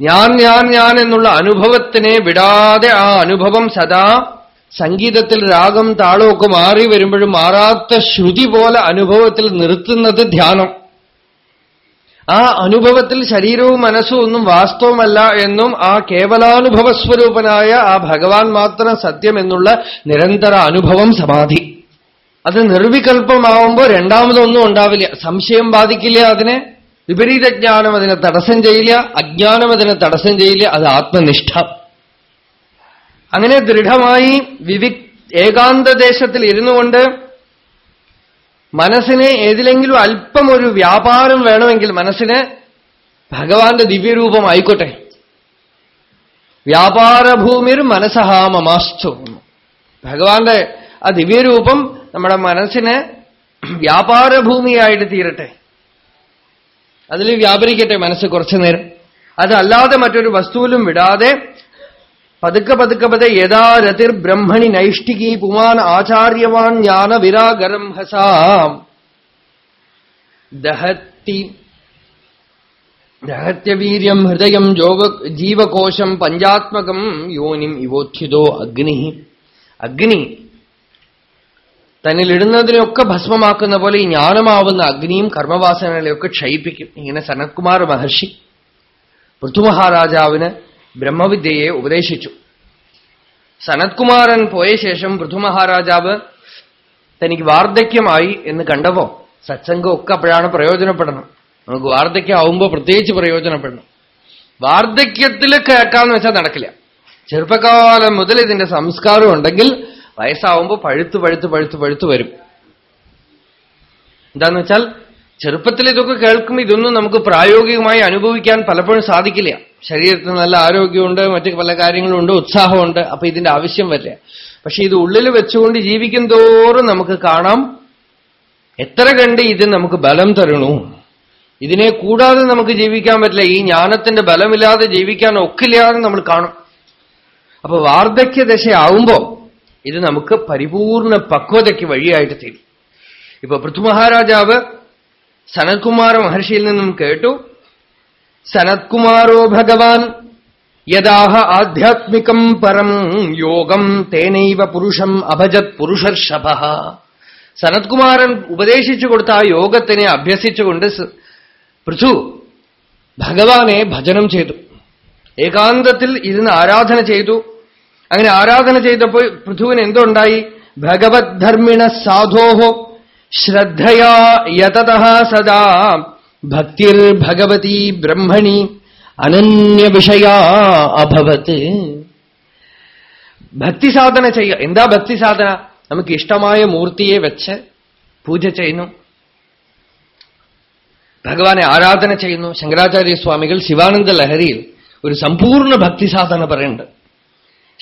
ഞാൻ ഞാൻ ഞാൻ എന്നുള്ള അനുഭവത്തിനെ വിടാതെ ആ അനുഭവം സദാ സംഗീതത്തിൽ രാഗം താളമൊക്കെ മാറി വരുമ്പോഴും മാറാത്ത ശ്രുതി പോലെ അനുഭവത്തിൽ നിർത്തുന്നത് ധ്യാനം. ആ അനുഭവത്തിൽ ശരീരവും മനസ്സും ഒന്നും വാസ്തവമല്ല എന്നും ആ കേവലാനുഭവസ്വരൂപനായ ആ ഭഗവാൻ മാത്രം സത്യം എന്നുള്ള നിരന്തര അനുഭവം സമാധി. അത് നിർവികൽപ്പമാവുമ്പോൾ രണ്ടാമതൊന്നും ഉണ്ടാവില്ല. സംശയം ബാധിക്കില്ല അതിനെ. വിപരീത ജ്ഞാനം അതിനെ തടസ്സം ചെയ്യില്ല. അജ്ഞാനം അതിനെ തടസ്സം ചെയ്യില്ല. അത് ആത്മനിഷ്ഠ. അങ്ങനെ ദൃഢമായി വിവി ഏകാന്തദേശത്തിൽ ഇരുന്നു കൊണ്ട് മനസ്സിനെ ഏതിലെങ്കിലും അല്പം ഒരു വ്യാപാരം വേണമെങ്കിൽ മനസ്സിന് ഭഗവാന്റെ ദിവ്യരൂപം ആയിക്കോട്ടെ. വ്യാപാരഭൂമിർ മനസ്സഹാമമാസ്തു ഭഗവാന്റെ ആ ദിവ്യരൂപം നമ്മുടെ മനസ്സിന് വ്യാപാരഭൂമിയായിട്ട് തീരട്ടെ. അതിൽ വ്യാപരിക്കട്ടെ മനസ്സ് കുറച്ചു നേരം അതല്ലാതെ മറ്റൊരു വസ്തുവിലും വിടാതെ പതുക്കെ പതുക്കെ പതെ യഥാ രതിർ ബ്രഹ്മണി നൈഷ്ഠികി പുമാൻ ആചാര്യവാൻ ജ്ഞാന വിരാഗരം ഹസാം. ദഹത്തി ദഹത്യവീര്യം ഹൃദയം ജീവകോശം പഞ്ചാത്മകം യോനിം ഇവോത്ഥിതോ അഗ്നി. അഗ്നി തന്നിലിടുന്നതിനെയൊക്കെ ഭസ്മമാക്കുന്ന പോലെ ഈ ജ്ഞാനമാവുന്ന അഗ്നിയും കർമ്മവാസനകളെയൊക്കെ ക്ഷയിപ്പിക്കും. ഇങ്ങനെ സനത്കുമാർ മഹർഷി പൃഥുമഹാരാജാവിന് ബ്രഹ്മവിദ്യയെ ഉപദേശിച്ചു. സനത്കുമാരൻ പോയ ശേഷം പൃഥുമഹാരാജാവ് തനിക്ക് വാർദ്ധക്യമായി എന്ന് കണ്ടപ്പോ സത്സംഗമൊക്കെ അപ്പോഴാണ് പ്രയോജനപ്പെടണം നമുക്ക് വാർദ്ധക്യമാവുമ്പോ പ്രത്യേകിച്ച് പ്രയോജനപ്പെടണം വാർദ്ധക്യത്തിൽ കേൾക്കാന്ന് വെച്ചാൽ നടക്കില്ല. ചെറുപ്പകാലം മുതൽ ഇതിന്റെ സംസ്കാരം ഉണ്ടെങ്കിൽ വയസ്സാവുമ്പോൾ പഴുത്ത് പഴുത്ത് പഴുത്ത് പഴുത്ത് വരും. എന്താന്ന് വെച്ചാൽ ചെറുപ്പത്തിൽ ഇതൊക്കെ കേൾക്കുമ്പോൾ ഇതൊന്നും നമുക്ക് പ്രായോഗികമായി അനുഭവിക്കാൻ പലപ്പോഴും സാധിക്കില്ല. ശരീരത്തിന് നല്ല ആരോഗ്യമുണ്ട് മറ്റ് പല കാര്യങ്ങളുണ്ട് ഉത്സാഹമുണ്ട് അപ്പൊ ഇതിന്റെ ആവശ്യം വരില്ല. പക്ഷെ ഇത് ഉള്ളിൽ വെച്ചുകൊണ്ട് ജീവിക്കും തോറും നമുക്ക് കാണാം എത്ര കണ്ട് ഇത് നമുക്ക് ബലം തരണു. ഇതിനെ കൂടാതെ നമുക്ക് ജീവിക്കാൻ പറ്റില്ല. ഈ ജ്ഞാനത്തിന്റെ ബലമില്ലാതെ ജീവിക്കാൻ ഒക്കില്ലാതെ നമ്മൾ കാണും. അപ്പൊ വാർദ്ധക്യദശയാവുമ്പോ ഇത് നമുക്ക് പരിപൂർണ പക്വതയ്ക്ക് വഴിയായിട്ട് തീരും. ഇപ്പൊ പൃഥ്വമഹാരാജാവ് സനത്കുമാര മഹർഷിയിൽ നിന്നും കേട്ടു സനത്കുമാരോ ഭഗവാൻ യഥാഹ ആധ്യാത്മികം പരം യോഗം തേനൈവ പുരുഷം അഭജത് പുരുഷർഷഭ സനത്കുമാരൻ ഉപദേശിച്ചു കൊടുത്ത ആ യോഗത്തിനെ അഭ്യസിച്ചുകൊണ്ട് പൃഥു ഭഗവാനെ ഭജനം ചെയ്തു ഏകാന്തത്തിൽ ഇരുന്ന് ആരാധന ചെയ്തു. അങ്ങനെ ആരാധന ചെയ്തപ്പോൾ പൃഥുവിന് എന്തുണ്ടായി? ഭഗവത് ധർമ്മിണ സാധോഹോ ശ്രദ്ധയാ യതത സദാ ഭക്തിർ ഭഗവതി ബ്രഹ്മണി അനന്യ വിഷയാ അഭവത്. ഭക്തി സാധന ചെയ്യുക. എന്താ ഭക്തി സാധന? നമുക്ക് ഇഷ്ടമായ മൂർത്തിയെ വെച്ച് പൂജ ചെയ്യുന്നു. ഭഗവാനെ ആരാധന ചെയ്യുന്നു. ശങ്കരാചാര്യ സ്വാമികൾ ശിവാനന്ദ ലഹരിയിൽ ഒരു സമ്പൂർണ ഭക്തി സാധന പറയുന്നുണ്ട്.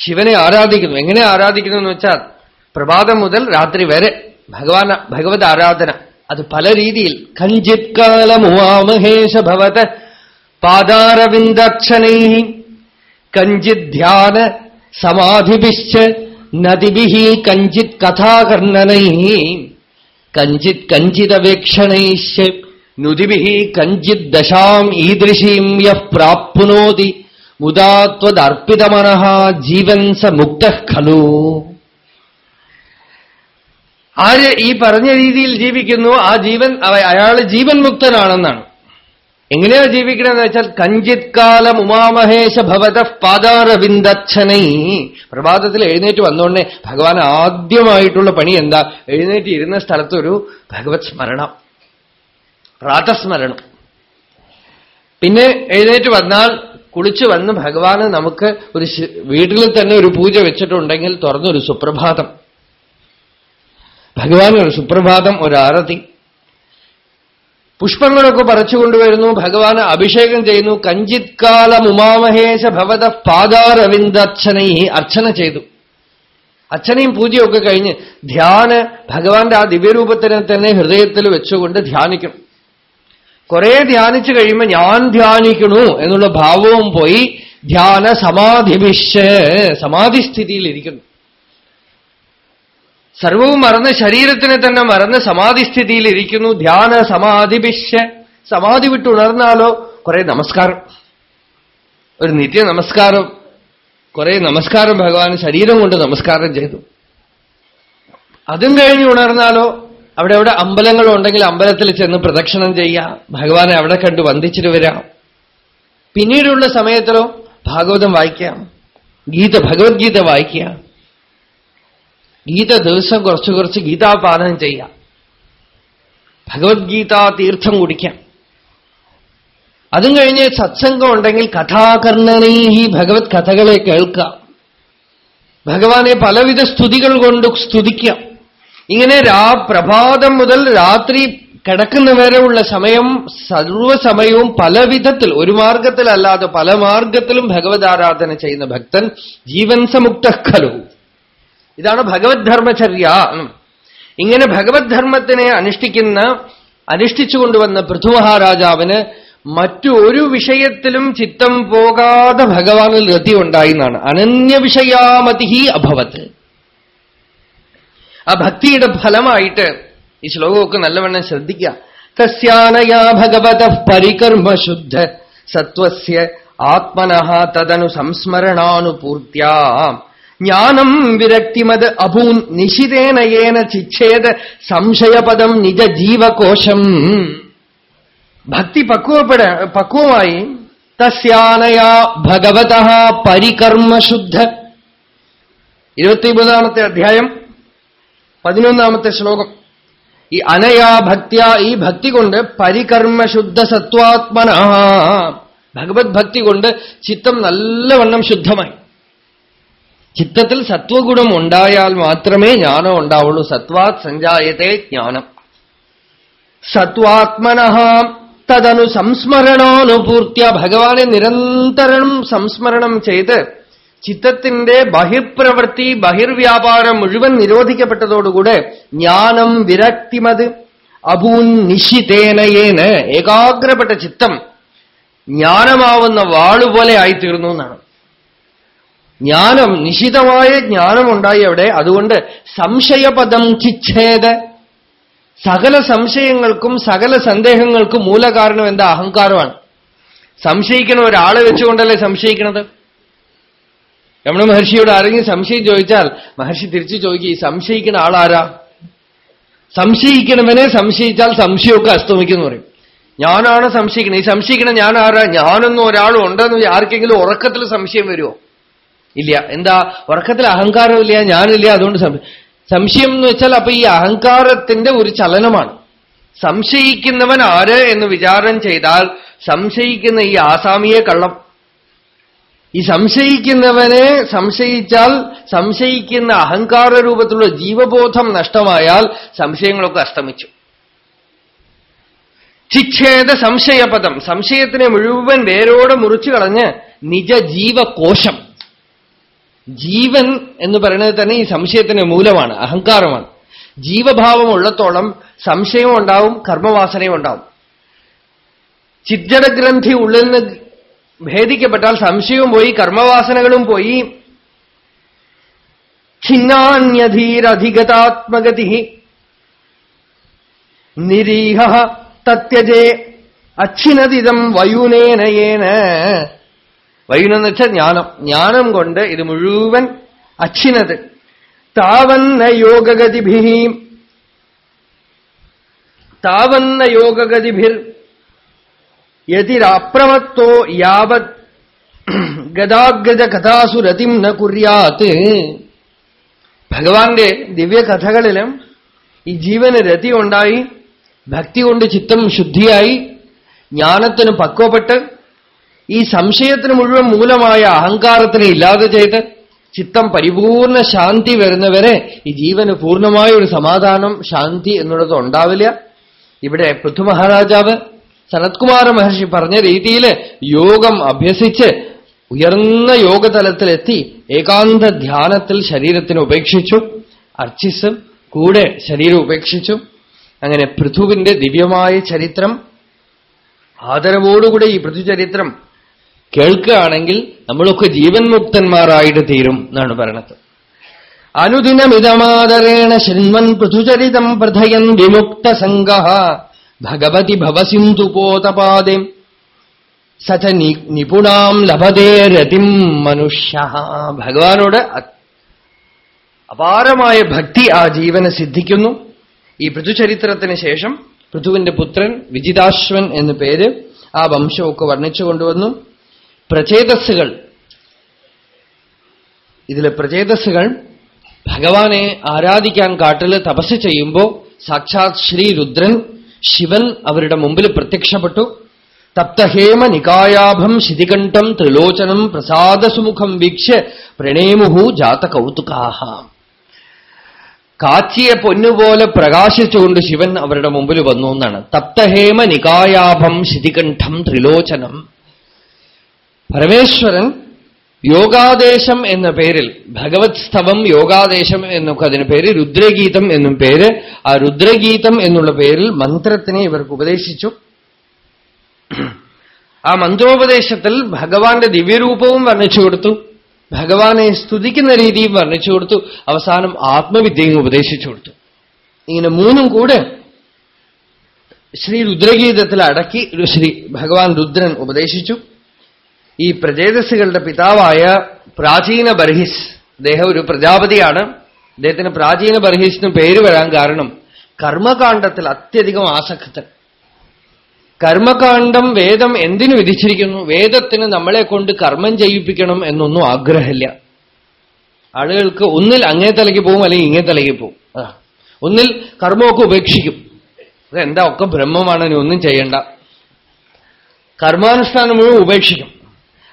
ശിവനെ ആരാധിക്കുന്നു. എങ്ങനെ ആരാധിക്കുന്നു എന്ന് വെച്ചാൽ പ്രഭാതം മുതൽ രാത്രി വരെ ഭഗവാന ഭഗവത് ആരാധന. അത് പല രീതിയിൽ. കഞ്ചിത് കാലമുവാമഹേഷ ഭവത് പാദാരവിന്ദക്ഷണൈ കഞ്ചിത് ധ്യാന സമാധിഭിശ്ച നദിവിഹി കഞ്ചിത് കഥാകർണനൈ കഞ്ചിത് കഞ്ചിതവേക്ഷണൈശ് നുതിഭി കഞ്ചിത് ദശാം ഈദൃശീം യഃ പ്രാപ്നോതി മുദാത്വദർപ്പിതമനഃ ജീവൻ സ മുക്ത ഖലു ആര് ഈ പറഞ്ഞ രീതിയിൽ ജീവിക്കുന്നു ആ ജീവൻ അയാൾ ജീവൻ മുക്തനാണെന്നാണ് എങ്ങനെയാ ജീവിക്കണമെന്ന് വെച്ചാൽ കഞ്ചിത് കാലം ഉമാമഹേശ ഭവത പാദാരവിന്ദച്ഛനൈ. പ്രഭാതത്തിൽ എഴുന്നേറ്റ് വന്നുകൊണ്ടേ ഭഗവാൻ ആദ്യമായിട്ടുള്ള പണി എന്താ? എഴുന്നേറ്റ് ഇരുന്ന സ്ഥലത്തൊരു ഭഗവത് സ്മരണം. പ്രാതസ്മരണം. പിന്നെ എഴുന്നേറ്റ് വന്നാൽ കുളിച്ചു വന്ന് ഭഗവാന് നമുക്ക് ഒരു വീട്ടിൽ തന്നെ ഒരു പൂജ വെച്ചിട്ടുണ്ടെങ്കിൽ തുറന്നൊരു സുപ്രഭാതം. ഭഗവാൻ സുപ്രഭാതം ഒരാരതി. പുഷ്പങ്ങളൊക്കെ പറിച്ചുകൊണ്ടുവരുന്നു ഭഗവാൻ അഭിഷേകം ചെയ്യുന്നു. കഞ്ചിത്കാലം ഉമാമഹേശ ഭവത പാദാരവിന്ദർച്ചനൈ അർച്ചന ചെയ്തു. അച്ഛനെയും പൂജയൊക്കെ കഴിഞ്ഞ് ധ്യാന ഭഗവാന്റെ ആ ദിവ്യരൂപത്തിനെ തന്നെ ഹൃദയത്തിൽ വെച്ചുകൊണ്ട് ധ്യാനിക്കണം. കുറെ ധ്യാനിച്ചു കഴിയുമ്പോൾ ഞാൻ ധ്യാനിക്കണു എന്നുള്ള ഭാവവും പോയി ധ്യാന സമാധിഭിഷ് സമാധിസ്ഥിതിയിലിരിക്കുന്നു സർവവും മറന്ന് ശരീരത്തിനെ തന്നെ മറന്ന് സമാധിസ്ഥിതിയിലിരിക്കുന്നു. ധ്യാന സമാധിഭിഷ് സമാധി വിട്ട് ഉണർന്നാലോ കുറെ നമസ്കാരം. ഒരു നിത്യ നമസ്കാരം. കുറെ നമസ്കാരം ഭഗവാൻ ശരീരം കൊണ്ട് നമസ്കാരം ചെയ്തു. അതും കഴിഞ്ഞ് ഉണർന്നാലോ അവിടെ എവിടെ അമ്പലങ്ങളുണ്ടെങ്കിൽ അമ്പലത്തിൽ ചെന്ന് പ്രദക്ഷിണം ചെയ്യാം ഭഗവാനെ അവിടെ കണ്ട് വന്ദിച്ചിട്ട് വരാം. പിന്നീടുള്ള സമയത്തിലോ ഭാഗവതം വായിക്കാം. ഗീത ഭഗവത്ഗീത വായിക്കാം ഗീത ദിവസം കുറച്ച് കുറച്ച് ഗീതാപാനം ചെയ്യാം. ഭഗവത്ഗീതാ തീർത്ഥം കുടിക്കാം. അതും കഴിഞ്ഞ് സത്സംഗം ഉണ്ടെങ്കിൽ കഥാകർണനീ ഭഗവത് കഥകളെ കേൾക്കാം. ഭഗവാനെ പലവിധ സ്തുതികൾ കൊണ്ട് സ്തുതിക്കാം. ഇങ്ങനെ രാ പ്രഭാതം മുതൽ രാത്രി കിടക്കുന്നവരെയുള്ള സമയം സർവസമയവും പല വിധത്തിൽ ഒരു മാർഗത്തിലല്ലാതെ പല മാർഗത്തിലും ഭഗവത് ആരാധന ചെയ്യുന്ന ഭക്തൻ ജീവൻ സമുക്ത ഇതാണ് ഭഗവത് ധർമ്മചര്യ ഇങ്ങനെ ഭഗവത് ധർമ്മത്തിനെ അനുഷ്ഠിക്കുന്ന അനുഷ്ഠിച്ചു കൊണ്ടുവന്ന പൃഥുമഹാരാജാവിന് മറ്റു ഒരു വിഷയത്തിലും ചിത്തം പോകാതെ ഭഗവാനിൽ രതി ഉണ്ടായി എന്നാണ് അനന്യവിഷയാമതി അഭവത്ത് ആ ഭക്തിയുടെ ഫലമായിട്ട് ഈ ശ്ലോകമൊക്കെ നല്ലവണ്ണം ശ്രദ്ധിക്കുക. തസ്യാനയാ ഭഗവത പരികർമ്മ ശുദ്ധ സത്വസ്യ ആത്മനഹ തദനു സംസ്മരണാനുപൂർത്യാ ജ്ഞാനം വിരക്തിമത് അഭൂൻ നിശിതേനയേന ചിച്ഛേത് സംശയപദം നിജ ജീവകോശം ഭക്തി പക്വപ്പെട പക്വമായി. തസ്യാനയാ ഭഗവത പരികർമ്മശുദ്ധ. ഇരുപത്തിമൂന്നാമത്തെ അധ്യായം പതിനൊന്നാമത്തെ ശ്ലോകം. ഈ അനയാ ഭക്തിയ ഈ ഭക്തി കൊണ്ട് പരികർമ്മശുദ്ധ സത്വാത്മന. ഭഗവത് ഭക്തി കൊണ്ട് ചിത്തം നല്ലവണ്ണം ശുദ്ധമായി. ചിത്തത്തിൽ സത്വഗുണം ഉണ്ടായാൽ മാത്രമേ ജ്ഞാനം ഉണ്ടാവുള്ളൂ. സത്വാത് സഞ്ജായത്തെ ജ്ഞാനം. സത്വാത്മന തദനു സംസ്മരണാനുപൂർത്തിയ ഭഗവാനെ നിരന്തരം സംസ്മരണം ചെയ്ത് ചിത്തത്തിന്റെ ബഹിർപ്രവൃത്തി ബഹിർവ്യാപാരം മുഴുവൻ നിരോധിക്കപ്പെട്ടതോടുകൂടെ ജ്ഞാനം വിരക്തിമത്. അപൂൻ നിശിതേനയേന് ഏകാഗ്രപ്പെട്ട ചിത്തം ജ്ഞാനമാവുന്ന വാളുപോലെ ആയിത്തീർന്നു എന്നാണ്. ജ്ഞാനം നിശിതമായ ജ്ഞാനമുണ്ടായി അവിടെ. അതുകൊണ്ട് സംശയപദം കിച്ഛേദ സകല സംശയങ്ങൾക്കും സകല സന്ദേഹങ്ങൾക്കും മൂലകാരണം എന്താ? അഹങ്കാരമാണ്. സംശയിക്കണ ഒരാളെ വെച്ചുകൊണ്ടല്ലേ സംശയിക്കുന്നത്? രമണ മഹർഷിയോട് ആരെങ്കിലും സംശയം ചോദിച്ചാൽ മഹർഷി തിരിച്ചു ചോദിക്കുക ഈ സംശയിക്കുന്ന ആളാരാ? സംശയിക്കണവനെ സംശയിച്ചാൽ സംശയമൊക്കെ അസ്തമിക്കുന്നു പറയും. ഞാനാണ് സംശയിക്കുന്നത്? ഈ സംശയിക്കണം ഞാൻ ആരാ ഞാനൊന്നും ഒരാളും ഉണ്ടെന്ന് ആർക്കെങ്കിലും ഉറക്കത്തിൽ സംശയം വരുമോ? ഇല്ല. എന്താ ഉറക്കത്തിൽ അഹങ്കാരമില്ല ഞാനില്ല അതുകൊണ്ട് സംശയം എന്ന് വെച്ചാൽ അപ്പൊ ഈ അഹങ്കാരത്തിന്റെ ഒരു ചലനമാണ്. സംശയിക്കുന്നവൻ ആര് എന്ന് വിചാരം ചെയ്താൽ സംശയിക്കുന്ന ഈ ആസാമിയെ കള്ളം. ഈ സംശയിക്കുന്നവനെ സംശയിച്ചാൽ സംശയിക്കുന്ന അഹങ്കാര രൂപത്തിലുള്ള ജീവബോധം നഷ്ടമായാൽ സംശയങ്ങളൊക്കെ അസ്തമിച്ചു. ചിച്ഛേദ സംശയപദം. സംശയത്തിനെ മുഴുവൻ വേരോടെ മുറിച്ചു കളഞ്ഞ് നിജജീവകോശം. ജീവൻ എന്ന് പറയുന്നത് തന്നെ ഈ സംശയത്തിന്റെ മൂലമാണ് അഹങ്കാരമാണ്. ജീവഭാവം ഉള്ളത്തോളം സംശയം ഉണ്ടാവും കർമ്മവാസനയും ഉണ്ടാവും. ചിജടഗ്രന്ഥി ഉള്ളിൽ നിന്ന് ഭേദിക്കപ്പെട്ടാൽ സംശയവും പോയി കർമ്മവാസനകളും പോയി. ഛിന്നാന്യധീരധിഗതാത്മഗതി നിരീഹ തത്യജേ അച്ഛിനതിതം വയുനേനയേന. വയുനെന്ന് വെച്ചാൽ ജ്ഞാനം. ജ്ഞാനം കൊണ്ട് ഇത് മുഴുവൻ അച്ഛിനത് താവന്ന യോഗഗതിഭി. താവന്ന യോഗഗതിഭിർ. യതിരപ്രമത്തോ യാവത്. ഗതാഗത കഥാസുരതിം ന കുര്യാത്ത് ഭഗവാന്റെ ദിവ്യകഥകളിലും ഈ ജീവന് രതി ഉണ്ടായി ഭക്തി കൊണ്ട് ചിത്തം ശുദ്ധിയായി ജ്ഞാനത്തിന് പക്വപ്പെട്ട് ഈ സംശയത്തിന് മുഴുവൻ മൂലമായ അഹങ്കാരത്തിനെ ഇല്ലാതെ ചെയ്ത് ചിത്തം പരിപൂർണ ശാന്തി വരുന്നവരെ ഈ ജീവന് പൂർണമായ ഒരു സമാധാനം ശാന്തി എന്നുള്ളത് ഉണ്ടാവില്ല. ഇവിടെ പൃഥ്വമഹാരാജാവ് സനത്കുമാര മഹർഷി പറഞ്ഞ രീതിയിൽ യോഗം അഭ്യസിച്ച് ഉയർന്ന യോഗതലത്തിലെത്തി ഏകാന്ത ധ്യാനത്തിൽ ശരീരത്തിന് ഉപേക്ഷിച്ചു അർച്ചിസ് കൂടെ ശരീരം ഉപേക്ഷിച്ചു. അങ്ങനെ പൃഥുവിന്റെ ദിവ്യമായ ചരിത്രം ആദരവോടുകൂടെ ഈ പൃഥുചരിത്രം കേൾക്കുകയാണെങ്കിൽ നമ്മളൊക്കെ ജീവൻ മുക്തന്മാരായിട്ട് തീരും എന്നാണ് പറയണത്. അനുദിനമിതമാദരേണ ശൃൺവൻ പൃഥുചരിതം പ്രഥയൻ വിമുക്ത സംഘ ഭഗവതി ഭവസിന്ധുപോതപാദേ സച നിപുണാം ലഭതേ രതിം മനുഷ്യ ഭഗവാനോട് അപാരമായ ഭക്തി ആ ജീവന് സിദ്ധിക്കുന്നു. ഈ പൃഥുചരിത്രത്തിന് ശേഷം പൃഥുവിന്റെ പുത്രൻ വിജിതാശ്വൻ എന്നു പേര് ആ വംശമൊക്കെ വർണിച്ചു കൊണ്ടുവന്നു. പ്രചേതസ്സുകൾ. ഇതിലെ പ്രചേതസ്സുകൾ ഭഗവാനെ ആരാധിക്കാൻ കാട്ടിൽ തപസ് ചെയ്യുമ്പോൾ സാക്ഷാത് ശ്രീരുദ്രൻ ശിവൻ അവരുടെ മുമ്പിൽ പ്രത്യക്ഷപ്പെട്ടു. തപ്തഹേമ നികായാഭം ശിതികണ്ഠം ത്രിലോചനം പ്രസാദസുമുഖം വീക്ഷ്യ പ്രണേമുഹു ജാത കൗതുകാഹ. കാച്ചിയ പൊന്നുപോലെ പ്രകാശിച്ചുകൊണ്ട് ശിവൻ അവരുടെ മുമ്പിൽ വന്നു എന്നാണ്. തപ്തഹേമ നികായാഭം ശിതികണ്ഠം ത്രിലോചനം. പരമേശ്വരൻ യോഗാദേശം എന്ന പേരിൽ ഭഗവത് സ്തവം യോഗാദേശം എന്നൊക്കെ അതിന് പേര് രുദ്രഗീതം എന്നും പേര് ആ രുദ്രഗീതം എന്നുള്ള പേരിൽ മന്ത്രത്തിനെ ഇവർക്ക് ഉപദേശിച്ചു. ആ മന്ത്രോപദേശത്തിൽ ഭഗവാന്റെ ദിവ്യരൂപവും വർണിച്ചു കൊടുത്തു. ഭഗവാനെ സ്തുതിക്കുന്ന രീതിയും വർണിച്ചു കൊടുത്തു. അവസാനം ആത്മവിദ്യയും ഉപദേശിച്ചു കൊടുത്തു. ഇങ്ങനെ മൂന്നും കൂടെ ശ്രീ രുദ്രഗീതത്തിൽ അടക്കി ശ്രീ ഭഗവാൻ രുദ്രൻ ഉപദേശിച്ചു. ഈ പ്രജേതസ്സുകളുടെ പിതാവായ പ്രാചീന ബർഹിസ്. അദ്ദേഹം ഒരു പ്രജാപതിയാണ്. അദ്ദേഹത്തിന് പ്രാചീന ബർഹിസിന് പേര് വരാൻ കാരണം കർമ്മകാണ്ഡത്തിൽ അത്യധികം ആസക്തൻ. കർമ്മകാണ്ഡം വേദം എന്തിനു വിധിച്ചിരിക്കുന്നു? വേദത്തിന് നമ്മളെ കൊണ്ട് കർമ്മം ചെയ്യിപ്പിക്കണം എന്നൊന്നും ആഗ്രഹമില്ല. ആളുകൾക്ക് ഒന്നിൽ അങ്ങേ തലയ്ക്ക് പോവും അല്ലെങ്കിൽ ഇങ്ങേ തലയ്ക്ക് പോവും. ഒന്നിൽ കർമ്മമൊക്കെ ഉപേക്ഷിക്കും. അതെന്താ? ഒക്കെ ബ്രഹ്മമാണ് ഒന്നും ചെയ്യണ്ട. കർമാനുഷ്ഠാനം മുഴുവൻ ഉപേക്ഷിക്കും.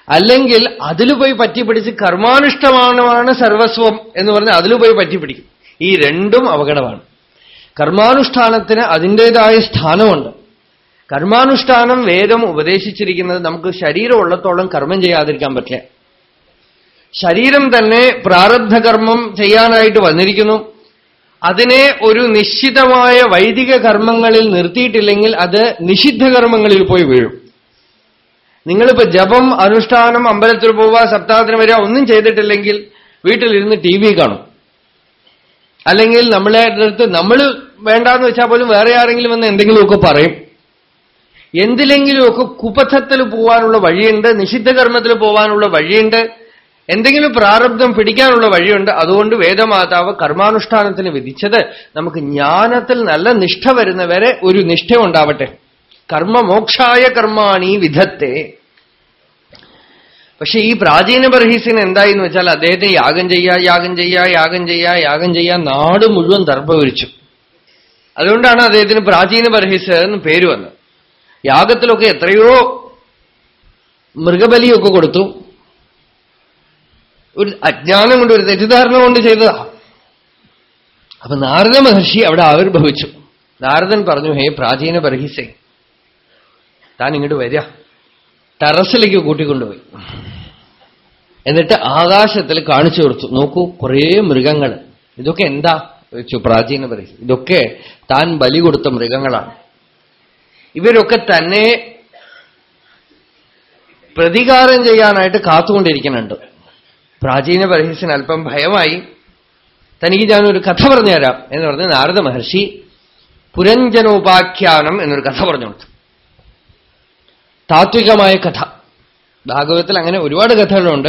അല്ലെങ്കിൽ അതിൽ പോയി പറ്റിപ്പിടിച്ച് കർമാനുഷ്ഠമാനമാണ് സർവസ്വം എന്ന് പറഞ്ഞ് അതിൽ പോയി പറ്റിപ്പിടിക്കും. ഈ രണ്ടും അപകടമാണ്. കർമാനുഷ്ഠാനത്തിന് അതിന്റെതായ സ്ഥാനമുണ്ട്. കർമാനുഷ്ഠാനം വേദം ഉപദേശിച്ചിരിക്കുന്നത് നമുക്ക് ശരീരം ഉള്ളത്തോളം കർമ്മം ചെയ്യാതിരിക്കാൻ പറ്റില്ല. ശരീരം തന്നെ പ്രാരബ്ധകർമ്മം ചെയ്യാനായിട്ട് വന്നിരിക്കുന്നു. അതിനെ ഒരു നിശ്ചിതമായ വൈദിക കർമ്മങ്ങളിൽ നിർത്തിയിട്ടില്ലെങ്കിൽ അത് നിഷിദ്ധകർമ്മങ്ങളിൽ പോയി വീഴും. നിങ്ങളിപ്പോ ജപം അനുഷ്ഠാനം അമ്പലത്തിൽ പോവുക സപ്താഹത്തിന് വരിക ഒന്നും ചെയ്തിട്ടില്ലെങ്കിൽ വീട്ടിലിരുന്ന് ടി വി കാണും. അല്ലെങ്കിൽ നമ്മളെ അടുത്ത് നമ്മൾ വേണ്ടാന്ന് വെച്ചാൽ പോലും വേറെ ആരെങ്കിലും വന്ന് എന്തെങ്കിലുമൊക്കെ പറയും. എന്തിലെങ്കിലുമൊക്കെ കുപഥത്തിൽ പോവാനുള്ള വഴിയുണ്ട് നിഷിദ്ധ കർമ്മത്തിൽ പോവാനുള്ള വഴിയുണ്ട് എന്തെങ്കിലും പ്രാരബ്ധം പിടിക്കാനുള്ള വഴിയുണ്ട്. അതുകൊണ്ട് വേദമാതാവ് കർമാനുഷ്ഠാനത്തിന് വിധിച്ചത് നമുക്ക് ജ്ഞാനത്തിൽ നല്ല നിഷ്ഠ വരുന്നവരെ ഒരു നിഷ്ഠ ഉണ്ടാവട്ടെ കർമ്മമോക്ഷായ കർമാണി വിധത്തെ. പക്ഷെ ഈ പ്രാചീന ബർഹീസിന് എന്തായെന്ന് വെച്ചാൽ അദ്ദേഹത്തെ യാഗം ചെയ്യാ യാഗം ചെയ്യാ യാഗം ചെയ്യാ യാഗം ചെയ്യാ നാട് മുഴുവൻ ദർഭവരിച്ചു അതുകൊണ്ടാണ് അദ്ദേഹത്തിന് പ്രാചീന ബർഹിസ് എന്ന് പേര് വന്നത്. യാഗത്തിലൊക്കെ എത്രയോ മൃഗബലിയൊക്കെ കൊടുത്തു. ഒരു അജ്ഞാനം കൊണ്ട് ഒരു തെറ്റിദ്ധാരണ കൊണ്ട് ചെയ്തതാ. അപ്പൊ നാരദ മഹർഷി അവിടെ ആവിർഭവിച്ചു. നാരദൻ പറഞ്ഞു ഹേ പ്രാചീന ബർഹിസേ താൻ ഇങ്ങോട്ട് വരിക. ടെറസിലേക്ക് കൂട്ടിക്കൊണ്ടുപോയി. എന്നിട്ട് ആകാശത്തിൽ കാണിച്ചു കൊടുത്തു. നോക്കൂ കുറേ മൃഗങ്ങൾ. ഇതൊക്കെ എന്താ? വെച്ചു പ്രാചീന പറയും ഇതൊക്കെ താൻ ബലി കൊടുത്ത മൃഗങ്ങളാണ്. ഇവരൊക്കെ തന്നെ പ്രതികാരം ചെയ്യാനായിട്ട് കാത്തുകൊണ്ടിരിക്കുന്നുണ്ട്. പ്രാചീന ബർഹിസിന് അല്പം ഭയമായി. തനിക്ക് ഞാനൊരു കഥ പറഞ്ഞുതരാം എന്ന് പറഞ്ഞ് നാരദ മഹർഷി പുരഞ്ജനോപാഖ്യാനം എന്നൊരു കഥ പറഞ്ഞു കൊടുത്തു. താത്വികമായ കഥ. ഭാഗവതത്തിൽ അങ്ങനെ ഒരുപാട് കഥകളുണ്ട്.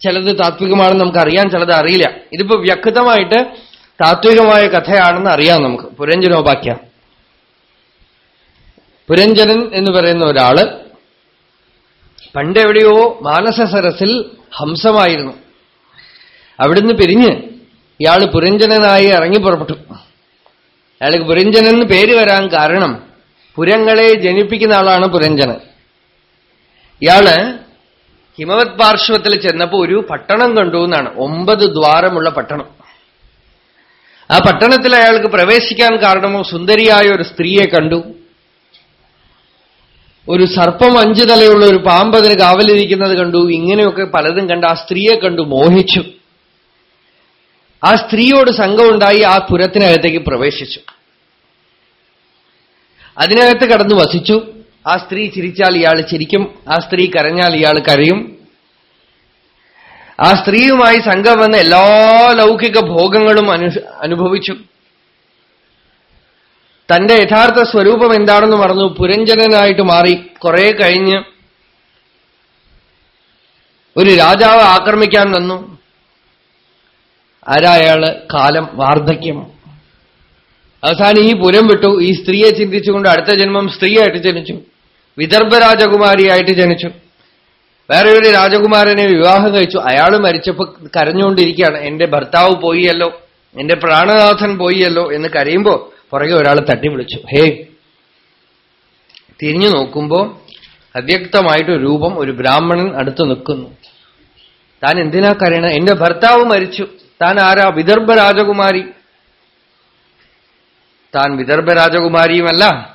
ചിലത് താത്വികമാണെന്ന് നമുക്ക് അറിയാൻ ചിലത് അറിയില്ല. ഇതിപ്പോ വ്യക്തമായിട്ട് താത്വികമായ കഥയാണെന്ന് അറിയാം നമുക്ക്. പുരഞ്ജനോപാഖ്യം. പുരഞ്ജനൻ എന്ന് പറയുന്ന ഒരാൾ പണ്ടെവിടെയോ മാനസസരസിൽ ഹംസമായിരുന്നു. അവിടുന്ന് പിരിഞ്ഞ് ഇയാൾ പുരഞ്ജനനായി ഇറങ്ങി പുറപ്പെട്ടു. അയാൾക്ക് പുരഞ്ജനൻ പേര് വരാൻ കാരണം പുരങ്ങളെ ജനിപ്പിക്കുന്ന ആളാണ് പുരഞ്ജനൻ. ഇയാൾ ഹിമവത് പാർശ്വത്തിൽ ചെന്നപ്പോ ഒരു പട്ടണം കണ്ടു എന്നാണ്. ഒമ്പത് ദ്വാരമുള്ള പട്ടണം. ആ പട്ടണത്തിൽ അയാൾക്ക് പ്രവേശിക്കാൻ കാരണമോ സുന്ദരിയായ ഒരു സ്ത്രീയെ കണ്ടു. ഒരു സർപ്പം അഞ്ചു തലയുള്ള ഒരു പാമ്പതിന് കാവലിരിക്കുന്നത് കണ്ടു. ഇങ്ങനെയൊക്കെ പലതും കണ്ട് ആ സ്ത്രീയെ കണ്ടു മോഹിച്ചു. ആ സ്ത്രീയോട് സംഘമുണ്ടായി ആ പുരത്തിനകത്തേക്ക് പ്രവേശിച്ചു. അതിനകത്ത് കടന്നു വസിച്ചു. ആ സ്ത്രീ ചിരിച്ചാൽ ഇയാൾ ചിരിക്കും ആ സ്ത്രീ കരഞ്ഞാൽ ഇയാൾ കരയും. ആ സ്ത്രീയുമായി സംഘം വന്ന എല്ലാ ലൗകിക ഭോഗങ്ങളും അനുഭവിച്ചു. തന്റെ യഥാർത്ഥ സ്വരൂപം എന്താണെന്ന് മറന്നു പുരഞ്ജനനായിട്ട് മാറി. കുറെ കഴിഞ്ഞ് ഒരു രാജാവ് ആക്രമിക്കാൻ വന്നു. ആരായാൾ കാലം വാർദ്ധക്യം. അവസാനം ഈ പുരം വിട്ടു. ഈ സ്ത്രീയെ ചിന്തിച്ചുകൊണ്ട് അടുത്ത ജന്മം സ്ത്രീയായിട്ട് ജനിച്ചു. വിദർഭ രാജകുമാരിയായിട്ട് ജനിച്ചു. വേറെ ഒരു രാജകുമാരനെ വിവാഹം കഴിച്ചു. അയാൾ മരിച്ചപ്പോ കരഞ്ഞുകൊണ്ടിരിക്കുകയാണ്. എന്റെ ഭർത്താവ് പോയിയല്ലോ. എന്റെ പ്രാണനാഥൻ പോയിയല്ലോ എന്ന് കരയുമ്പോ പുറകെ ഒരാൾ തട്ടി വിളിച്ചു. ഹേ തിരിഞ്ഞു നോക്കുമ്പോ അവ്യക്തമായിട്ട് രൂപം ഒരു ബ്രാഹ്മണൻ അടുത്ത് നിൽക്കുന്നു. താൻ എന്തിനാ കരയണ? എന്റെ ഭർത്താവ് മരിച്ചു. താൻ ആരാ? വിദർഭ രാജകുമാരി. താൻ വിദർഭ രാജകുമാരിയുമല്ല.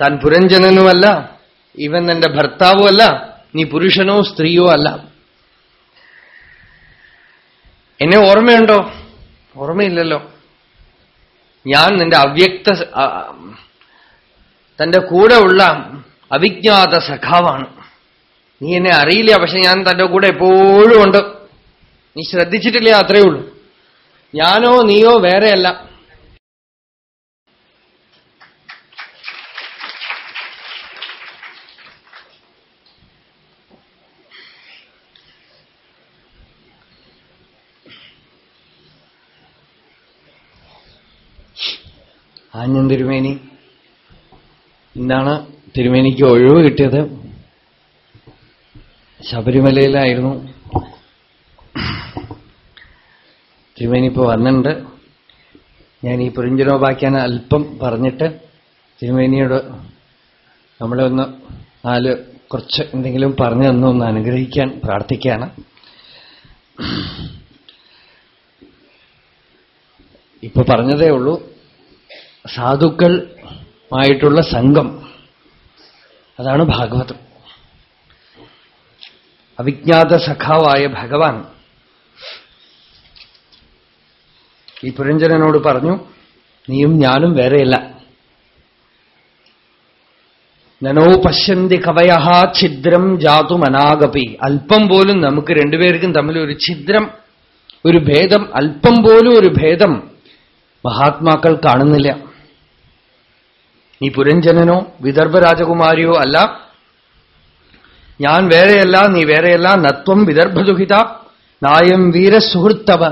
താൻ പുരഞ്ജനനുമല്ല ഇവൻ എന്റെ ഭർത്താവുമല്ല നീ പുരുഷനോ സ്ത്രീയോ അല്ല. എന്നെ ഓർമ്മയുണ്ടോ? ഓർമ്മയില്ലല്ലോ. ഞാൻ നിന്റെ അവ്യക്ത തന്റെ കൂടെ ഉള്ള അവിജ്ഞാത സഖാവാണ്. നീ എന്നെ അറിയില്ല പക്ഷെ ഞാൻ തന്റെ കൂടെ എപ്പോഴും ഉണ്ട്. നീ ശ്രദ്ധിച്ചിട്ടില്ല അത്രയേ ഉള്ളൂ. ഞാനോ നീയോ വേറെയല്ല. ആഞ്ഞൻ തിരുമേനി എന്താണ് തിരുമേനിക്ക് ഒഴിവ് കിട്ടിയത്. ശബരിമലയിലായിരുന്നു. തിരുമേനി ഇപ്പോൾ വന്നിട്ടുണ്ട്. ഞാൻ ഈ പുരിഞ്ചനോപാഖ്യാന അല്പം പറഞ്ഞിട്ട് തിരുമേനിയോട് നമ്മളെ ഒന്ന് നാല് കുറച്ച് എന്തെങ്കിലും പറഞ്ഞു തന്നൊന്ന് അനുഗ്രഹിക്കാൻ പ്രാർത്ഥിക്കുകയാണ് ഇപ്പൊ പറഞ്ഞതേ ഉള്ളൂ. സാധുക്കൾ ആയിട്ടുള്ള സംഘം. അതാണ് ഭാഗവതം. അവിജ്ഞാത സഖാവായ ഭഗവാൻ ഈ പുരഞ്ജനോട് പറഞ്ഞു നീയും ഞാനും വേറെയല്ല. നനോ പശ്യന്തി കവയഹ ഛിദ്രം ജാതു ജാതുമനാഗപി അല്പം പോലും നമുക്ക് രണ്ടുപേർക്കും തമ്മിൽ ഒരു ഛിദ്രം ഒരു ഭേദം അല്പം പോലും ഒരു ഭേദം മഹാത്മാക്കൾ കാണുന്നില്ല. നീ പുരഞ്ജനനോ വിദർഭ രാജകുമാരിയോ അല്ല. ഞാൻ വേറെയല്ല നീ വേറെയല്ല നത്വം വിദർഭദുഹിത നായം വീരസുഹൃത്തവ.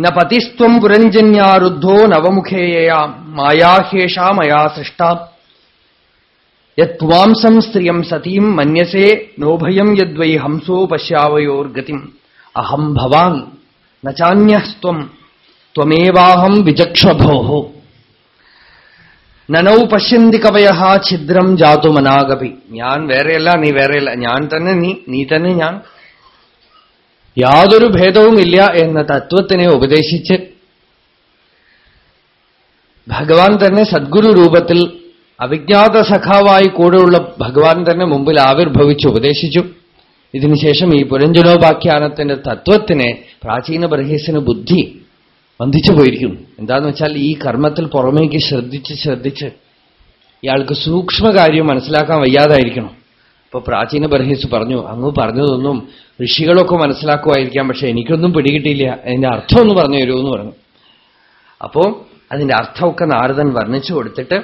ന പതിസ്ത്വം പുരഞ്ജന്യാരുദ്ധോ നവമുഖേയയാ മായാഹേഷാ മയാ സൃഷ്ട. യത്വാംസം സ്ത്രിയം സതീം മന്യസേ നോഭയം യദ്വൈ ഹംസോ പശ്യാവയോർഗതിം. അഹം ഭവാൻ നചാന്യസ്ത്വം ത്വമേവാഹം വിചക്ഷഭോ. നനൗ പശ്യന്തി കവയ ഛിദ്രം ജാതു മനാഗപി. ഞാൻ വേറെയല്ല നീ വേറെയല്ല. ഞാൻ തന്നെ നീ നീ തന്നെ ഞാൻ. യാതൊരു ഭേദവുമില്ല എന്ന തത്വത്തിനെ ഉപദേശിച്ച് ഭഗവാൻ തന്നെ സദ്ഗുരു രൂപത്തിൽ അവിജ്ഞാത സഖാവായി കൂടെയുള്ള ഭഗവാൻ തന്നെ മുമ്പിൽ ആവിർഭവിച്ച് ഉപദേശിച്ചു. ഇതിനുശേഷം ഈ പുരഞ്ജനോപാഖ്യാനത്തിന്റെ തത്വത്തിനെ പ്രാചീന ബർഹീസിന് ബുദ്ധി വന്ധിച്ചു പോയിരിക്കും എന്താന്ന് വെച്ചാൽ ഈ കർമ്മത്തിൽ പുറമേക്ക് ശ്രദ്ധിച്ച് ശ്രദ്ധിച്ച് ഇയാൾക്ക് സൂക്ഷ്മകാര്യം മനസ്സിലാക്കാൻ വയ്യാതായിരിക്കണം. ഇപ്പൊ പ്രാചീന ബർഹീസ് പറഞ്ഞു അങ്ങ് പറഞ്ഞതൊന്നും ഋഷികളൊക്കെ മനസ്സിലാക്കുമായിരിക്കാം പക്ഷെ എനിക്കൊന്നും പിടികിട്ടിയില്ല. അതിന്റെ അർത്ഥം ഒന്ന് പറഞ്ഞു തരൂ എന്ന് പറഞ്ഞു. അപ്പോ അതിന്റെ അർത്ഥമൊക്കെ നാരദൻ വർണിച്ചു കൊടുത്തിട്ട്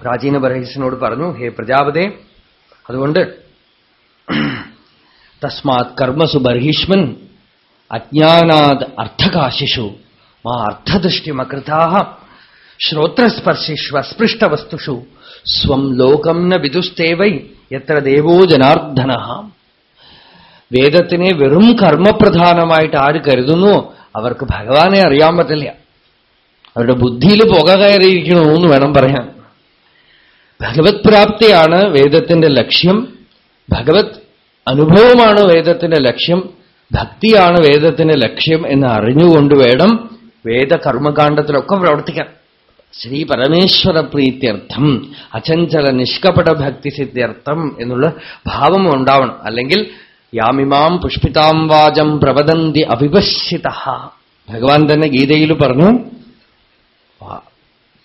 പ്രാചീന ബർഹീസിനോട് പറഞ്ഞു ഹേ പ്രജാപതേ അതുകൊണ്ട് തസ്മാത് കർമ്മസു ബർഹീഷ്മൻ അജ്ഞാനാത് അർത്ഥകാശിഷു. മാ അർത്ഥദൃഷ്ടിമകൃതാ ശ്രോത്രസ്പർശിഷ്വ സ്പൃഷ്ടവസ്തുഷു. സ്വം ലോകം ന വിദുസ്തേവൈ. എത്ര ദേവോ ജനാർദ്ദന വേദത്തിനെ വെറും കർമ്മപ്രധാനമായിട്ട് ആര് കരുതുന്നു? അവർക്ക് ഭഗവാനെ അറിയാൻ പറ്റില്ല. അവരുടെ ബുദ്ധിയിൽ പുക കയറിയിരിക്കണോ എന്ന് വേണം പറയാൻ. ഭഗവത് പ്രാപ്തിയാണ് വേദത്തിന്റെ ലക്ഷ്യം. ഭഗവത് അനുഭവമാണ് വേദത്തിന്റെ ലക്ഷ്യം. ഭക്തിയാണ് വേദത്തിന്റെ ലക്ഷ്യം എന്ന് അറിഞ്ഞുകൊണ്ട് വേണം വേദകർമ്മകാണ്ഡത്തിലൊക്കെ പ്രവർത്തിക്കാൻ. ശ്രീ പരമേശ്വര പ്രീത്യർത്ഥം അചഞ്ചല നിഷ്കപട ഭക്തി സിദ്ധ്യർത്ഥം എന്നുള്ള ഭാവം ഉണ്ടാവണം. അല്ലെങ്കിൽ യാമിമാം പുഷ്പിതാം വാചം പ്രവദന്തി അവിപശ്യത ഭഗവാൻ തന്നെ ഗീതയിൽ പറഞ്ഞു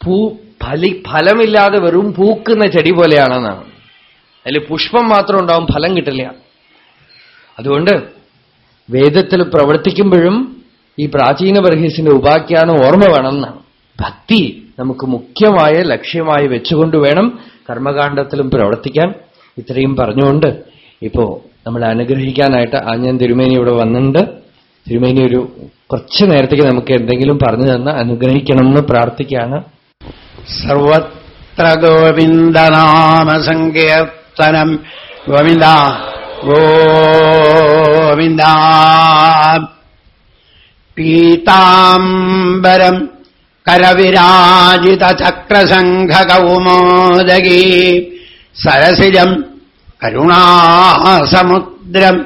പൂ ഫലി ഫലമില്ലാതെ വെറും പൂക്കുന്ന ചെടി പോലെയാണെന്നാണ്. അതിൽ പുഷ്പം മാത്രം ഉണ്ടാവും ഫലം കിട്ടില്ല. അതുകൊണ്ട് വേദത്തിൽ പ്രവർത്തിക്കുമ്പോഴും ഈ പ്രാചീന ബർഹീസിന്റെ ഉപാഖ്യാനം ഓർമ്മ വേണമെന്നാണ്. ഭക്തി നമുക്ക് മുഖ്യമായ ലക്ഷ്യമായി വെച്ചുകൊണ്ട് വേണം കർമ്മകാണ്ഡത്തിലും പ്രവർത്തിക്കാൻ. ഇത്രയും പറഞ്ഞുകൊണ്ട് ഇപ്പോ നമ്മളെ അനുഗ്രഹിക്കാനായിട്ട് ആഞ്ഞൻ തിരുമേനി ഇവിടെ വന്നിട്ടുണ്ട്. തിരുമേനി ഒരു കുറച്ച് നേരത്തേക്ക് നമുക്ക് എന്തെങ്കിലും പറഞ്ഞു തന്ന് അനുഗ്രഹിക്കണം എന്ന് പ്രാർത്ഥിക്കുകയാണ്. സർവത്ര ഗോവിന്ദനാമസങ്കീർത്തനം. ഗോവിന്ദ ഗോവിന്ദ പീതാംബരം കരവിരാജിതചക്രസംഘകൗമോദഗീ സരസിജം കരുണാസമുദ്രം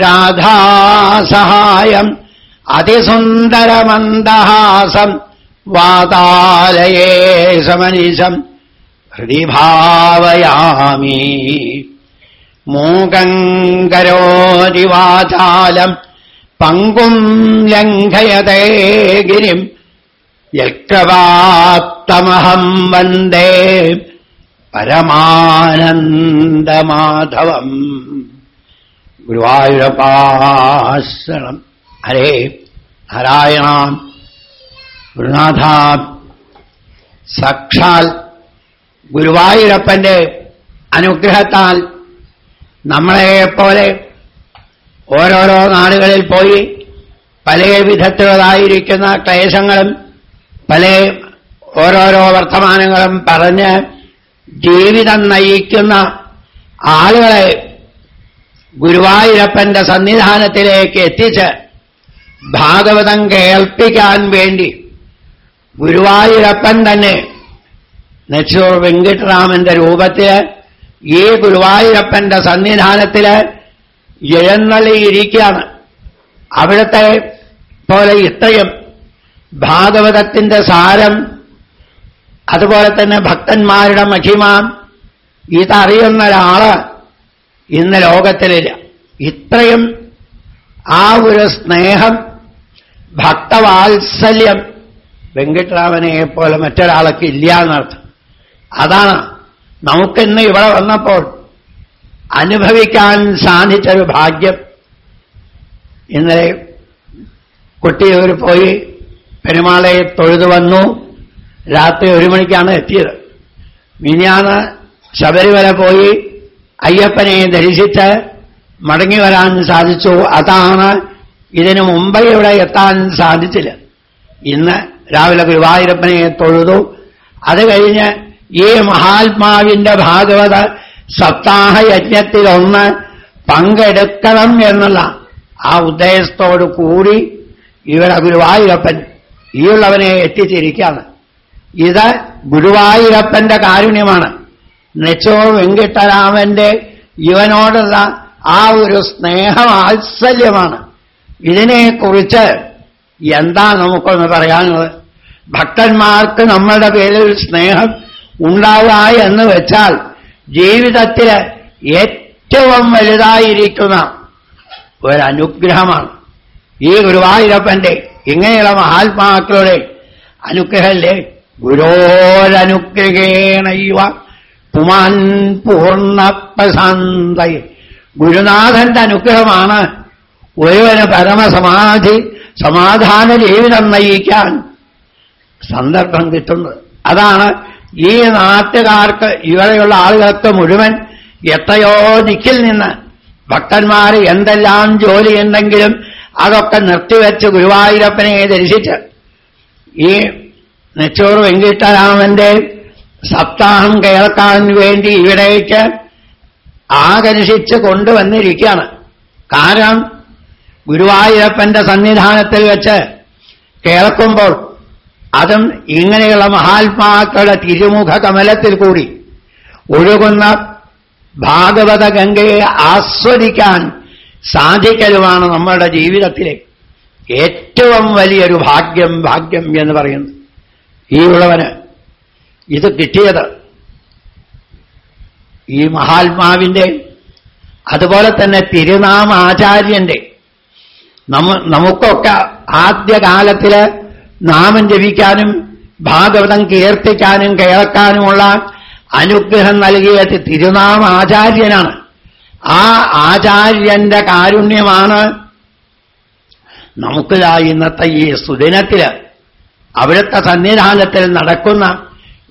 രാധാസഹായം അതിസുന്ദരമന്ദഹാസം വാതാലയേ സമനിശം ഹൃദി ഭാവയാമി മൂകം കരോതി വാചാലം പങ്കും ലംഘയതേ ഗിരിം യൽക്കവാത്തമഹം വന്ദേ പരമാനന്ദമാധവം. ഗുരുവായൂരപാസണം ഹരേ നാരായണ. ഗുരുനാഥ. സാക്ഷാൽ ഗുരുവായൂരപ്പന്റെ അനുഗ്രഹത്താൽ നമ്മളെപ്പോലെ ഓരോരോ നാടുകളിൽ പോയി പല വിധത്തിലുള്ളതായിരിക്കുന്ന ക്ലേശങ്ങളും പല ഓരോരോ വർത്തമാനങ്ങളും പറഞ്ഞ് ജീവിതം നയിക്കുന്ന ആളുകളെ ഗുരുവായൂരപ്പന്റെ സന്നിധാനത്തിലേക്ക് എത്തിച്ച് ഭാഗവതം കേൾപ്പിക്കാൻ വേണ്ടി ഗുരുവായൂരപ്പൻ തന്നെ നെച്ചൂർ വെങ്കിട്ടരാമന്റെ രൂപത്തിൽ ഈ ഗുരുവായൂരപ്പന്റെ സന്നിധാനത്തിൽ എഴുന്നള്ളിയിരിക്കുകയാണ് അവിടുത്തെ പോലെ ഇത്രയും ഭാഗവതത്തിന്റെ സാരം അതുപോലെ തന്നെ ഭക്തന്മാരുടെ മഹിമ ഇതറിയുന്ന ഒരാൾ ഇന്ന് ലോകത്തിലില്ല. ഇത്രയും ആ ഒരു സ്നേഹം ഭക്തവാത്സല്യം വെങ്കിട്ടരാമനെ പോലെ മറ്റൊരാൾക്ക് ഇല്ല എന്നർത്ഥം. അതാണ് നമുക്കിന്ന് ഇവിടെ വന്നപ്പോൾ അനുഭവിക്കാൻ സാധിച്ചൊരു ഭാഗ്യം. ഇന്നലെ കുട്ടിയൂർ പോയി പെരുമാളെ തൊഴുതു വന്നു. രാത്രി ഒരു മണിക്കാണ് എത്തിയത്. മിനിയാന്ന് ശബരിമല പോയി അയ്യപ്പനെ ദർശിച്ച് മടങ്ങി വരാൻ സാധിച്ചു. അതാണ് ഇതിനു മുമ്പ് ഇവിടെ എത്താൻ സാധിച്ചില്ല ഇന്ന് രാവിലെ ഗുരുവായൂരപ്പനെ തൊഴുതു. അത് കഴിഞ്ഞ് ഈ മഹാത്മാവിന്റെ ഭാഗവത സപ്താഹ യജ്ഞത്തിലൊന്ന് പങ്കെടുക്കണം എന്നുള്ള ആ ഉദ്ദേശത്തോടു കൂടി ഇവിടെ ഗുരുവായൂരപ്പൻ ഈ ഉള്ളവനെ എത്തിച്ചിരിക്കുകയാണ്. ഇത് ഗുരുവായൂരപ്പന്റെ കാരുണ്യമാണ്. നെച്ചോ വെങ്കിട്ടരാമന്റെ ഇവനോടുള്ള ആ ഒരു സ്നേഹമാത്സല്യമാണ് ഇതിനെക്കുറിച്ച് എന്താ നമുക്കൊന്ന് പറയാനുള്ളത്? ഭക്തന്മാർക്ക് നമ്മളുടെ പേരിൽ സ്നേഹം ഉണ്ടാവുക എന്ന് വെച്ചാൽ ജീവിതത്തിൽ ഏറ്റവും വലുതായിരിക്കുന്ന ഒരനുഗ്രഹമാണ്. ഈ ഗുരുവായൂരപ്പന്റെ ഇങ്ങനെയുള്ള മഹാത്മാക്കളുടെ അനുഗ്രഹല്ലേ? ഗുരോരനുഗ്രഹേണൈവ പുമാൻ പൂർണ പ്രശാന്ത ഗുരുനാഥന്റെ അനുഗ്രഹമാണ് ഒരുവന് പരമസമാധി സമാധാന ജീവിതം നയിക്കാൻ സന്ദർഭം കിട്ടുന്നത്. അതാണ് ഈ നാട്ടുകാർക്ക് ഇവിടെയുള്ള ആളുകൾക്ക് മുഴുവൻ എത്രയോ ദിക്കിൽ നിന്ന് ഭക്തന്മാർ എന്തെല്ലാം ജോലി ഉണ്ടെങ്കിലും അതൊക്കെ നിർത്തിവെച്ച് ഗുരുവായൂരപ്പനെ ദർശിച്ച് ഈ നെച്ചൂർ വെങ്കിട്ടരാമന്റെ സപ്താഹം കേൾക്കാൻ വേണ്ടി ഇവിടേക്ക് ആകർഷിച്ച് കൊണ്ടുവന്നിരിക്കുകയാണ്. കാരണം ഗുരുവായൂരപ്പന്റെ സന്നിധാനത്തിൽ വെച്ച് കേൾക്കുമ്പോൾ അതും ഇങ്ങനെയുള്ള മഹാത്മാക്കളുടെ തിരുമുഖ കമലത്തിൽ കൂടി. ഒഴുകുന്ന ഭാഗവത ഗംഗയെ ആസ്വദിക്കാൻ സാധിക്കലുമാണ് നമ്മളുടെ ജീവിതത്തിലെ ഏറ്റവും വലിയൊരു ഭാഗ്യം ഭാഗ്യം എന്ന് പറയുന്നു ഈ ഉള്ളവന് ഇത് കിട്ടിയത് ഈ മഹാത്മാവിന്റെ അതുപോലെ തന്നെ തിരുനാമാചാര്യന്റെ നമുക്കൊക്കെ ആദ്യകാലത്തിൽ നാമം ജപിക്കാനും ഭാഗവതം കീർത്തിക്കാനും കേൾക്കാനുമുള്ള അനുഗ്രഹം നൽകിയ തിരുനാമ ആചാര്യനാണ്. ആ ആചാര്യന്റെ കാരുണ്യമാണ് നമുക്കിതാ ഇന്നത്തെ ഈ സുദിനത്തിൽ അവിടുത്തെ സന്നിധാനത്തിൽ നടക്കുന്ന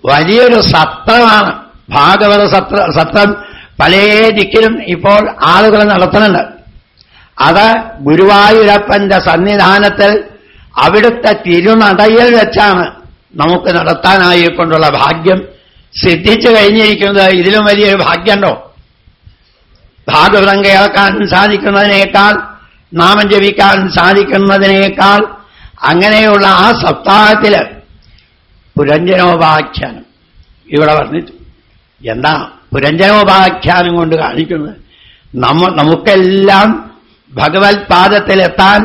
വലിയൊരു സത്രമാണ് ഭാഗവത സത്ര സത്രം പല ദിക്കിലും ഇപ്പോൾ ആളുകൾ നടത്തുന്നുണ്ട്. അത് ഗുരുവായൂരപ്പന്റെ സന്നിധാനത്തിൽ അവിടുത്തെ തിരുനടയിൽ വെച്ചാണ് നമുക്ക് നടത്താനായിക്കൊണ്ടുള്ള ഭാഗ്യം സിദ്ധിച്ചു കഴിഞ്ഞിരിക്കുന്നത്. ഇതിലും വലിയൊരു ഭാഗ്യമുണ്ടോ? ഭാഗവതം കേൾക്കാൻ സാധിക്കുന്നതിനേക്കാൾ നാമം ജപിക്കാൻ സാധിക്കുന്നതിനേക്കാൾ അങ്ങനെയുള്ള ആ സപ്താഹത്തിൽ പുരഞ്ജനോപാഖ്യാനം ഇവിടെ വർണിച്ചു എന്താ പുരഞ്ജനോപാഖ്യാനം കൊണ്ട് കാണിക്കുന്നത്? നമ്മ നമുക്കെല്ലാം ഭഗവത് പാദത്തിലെത്താൻ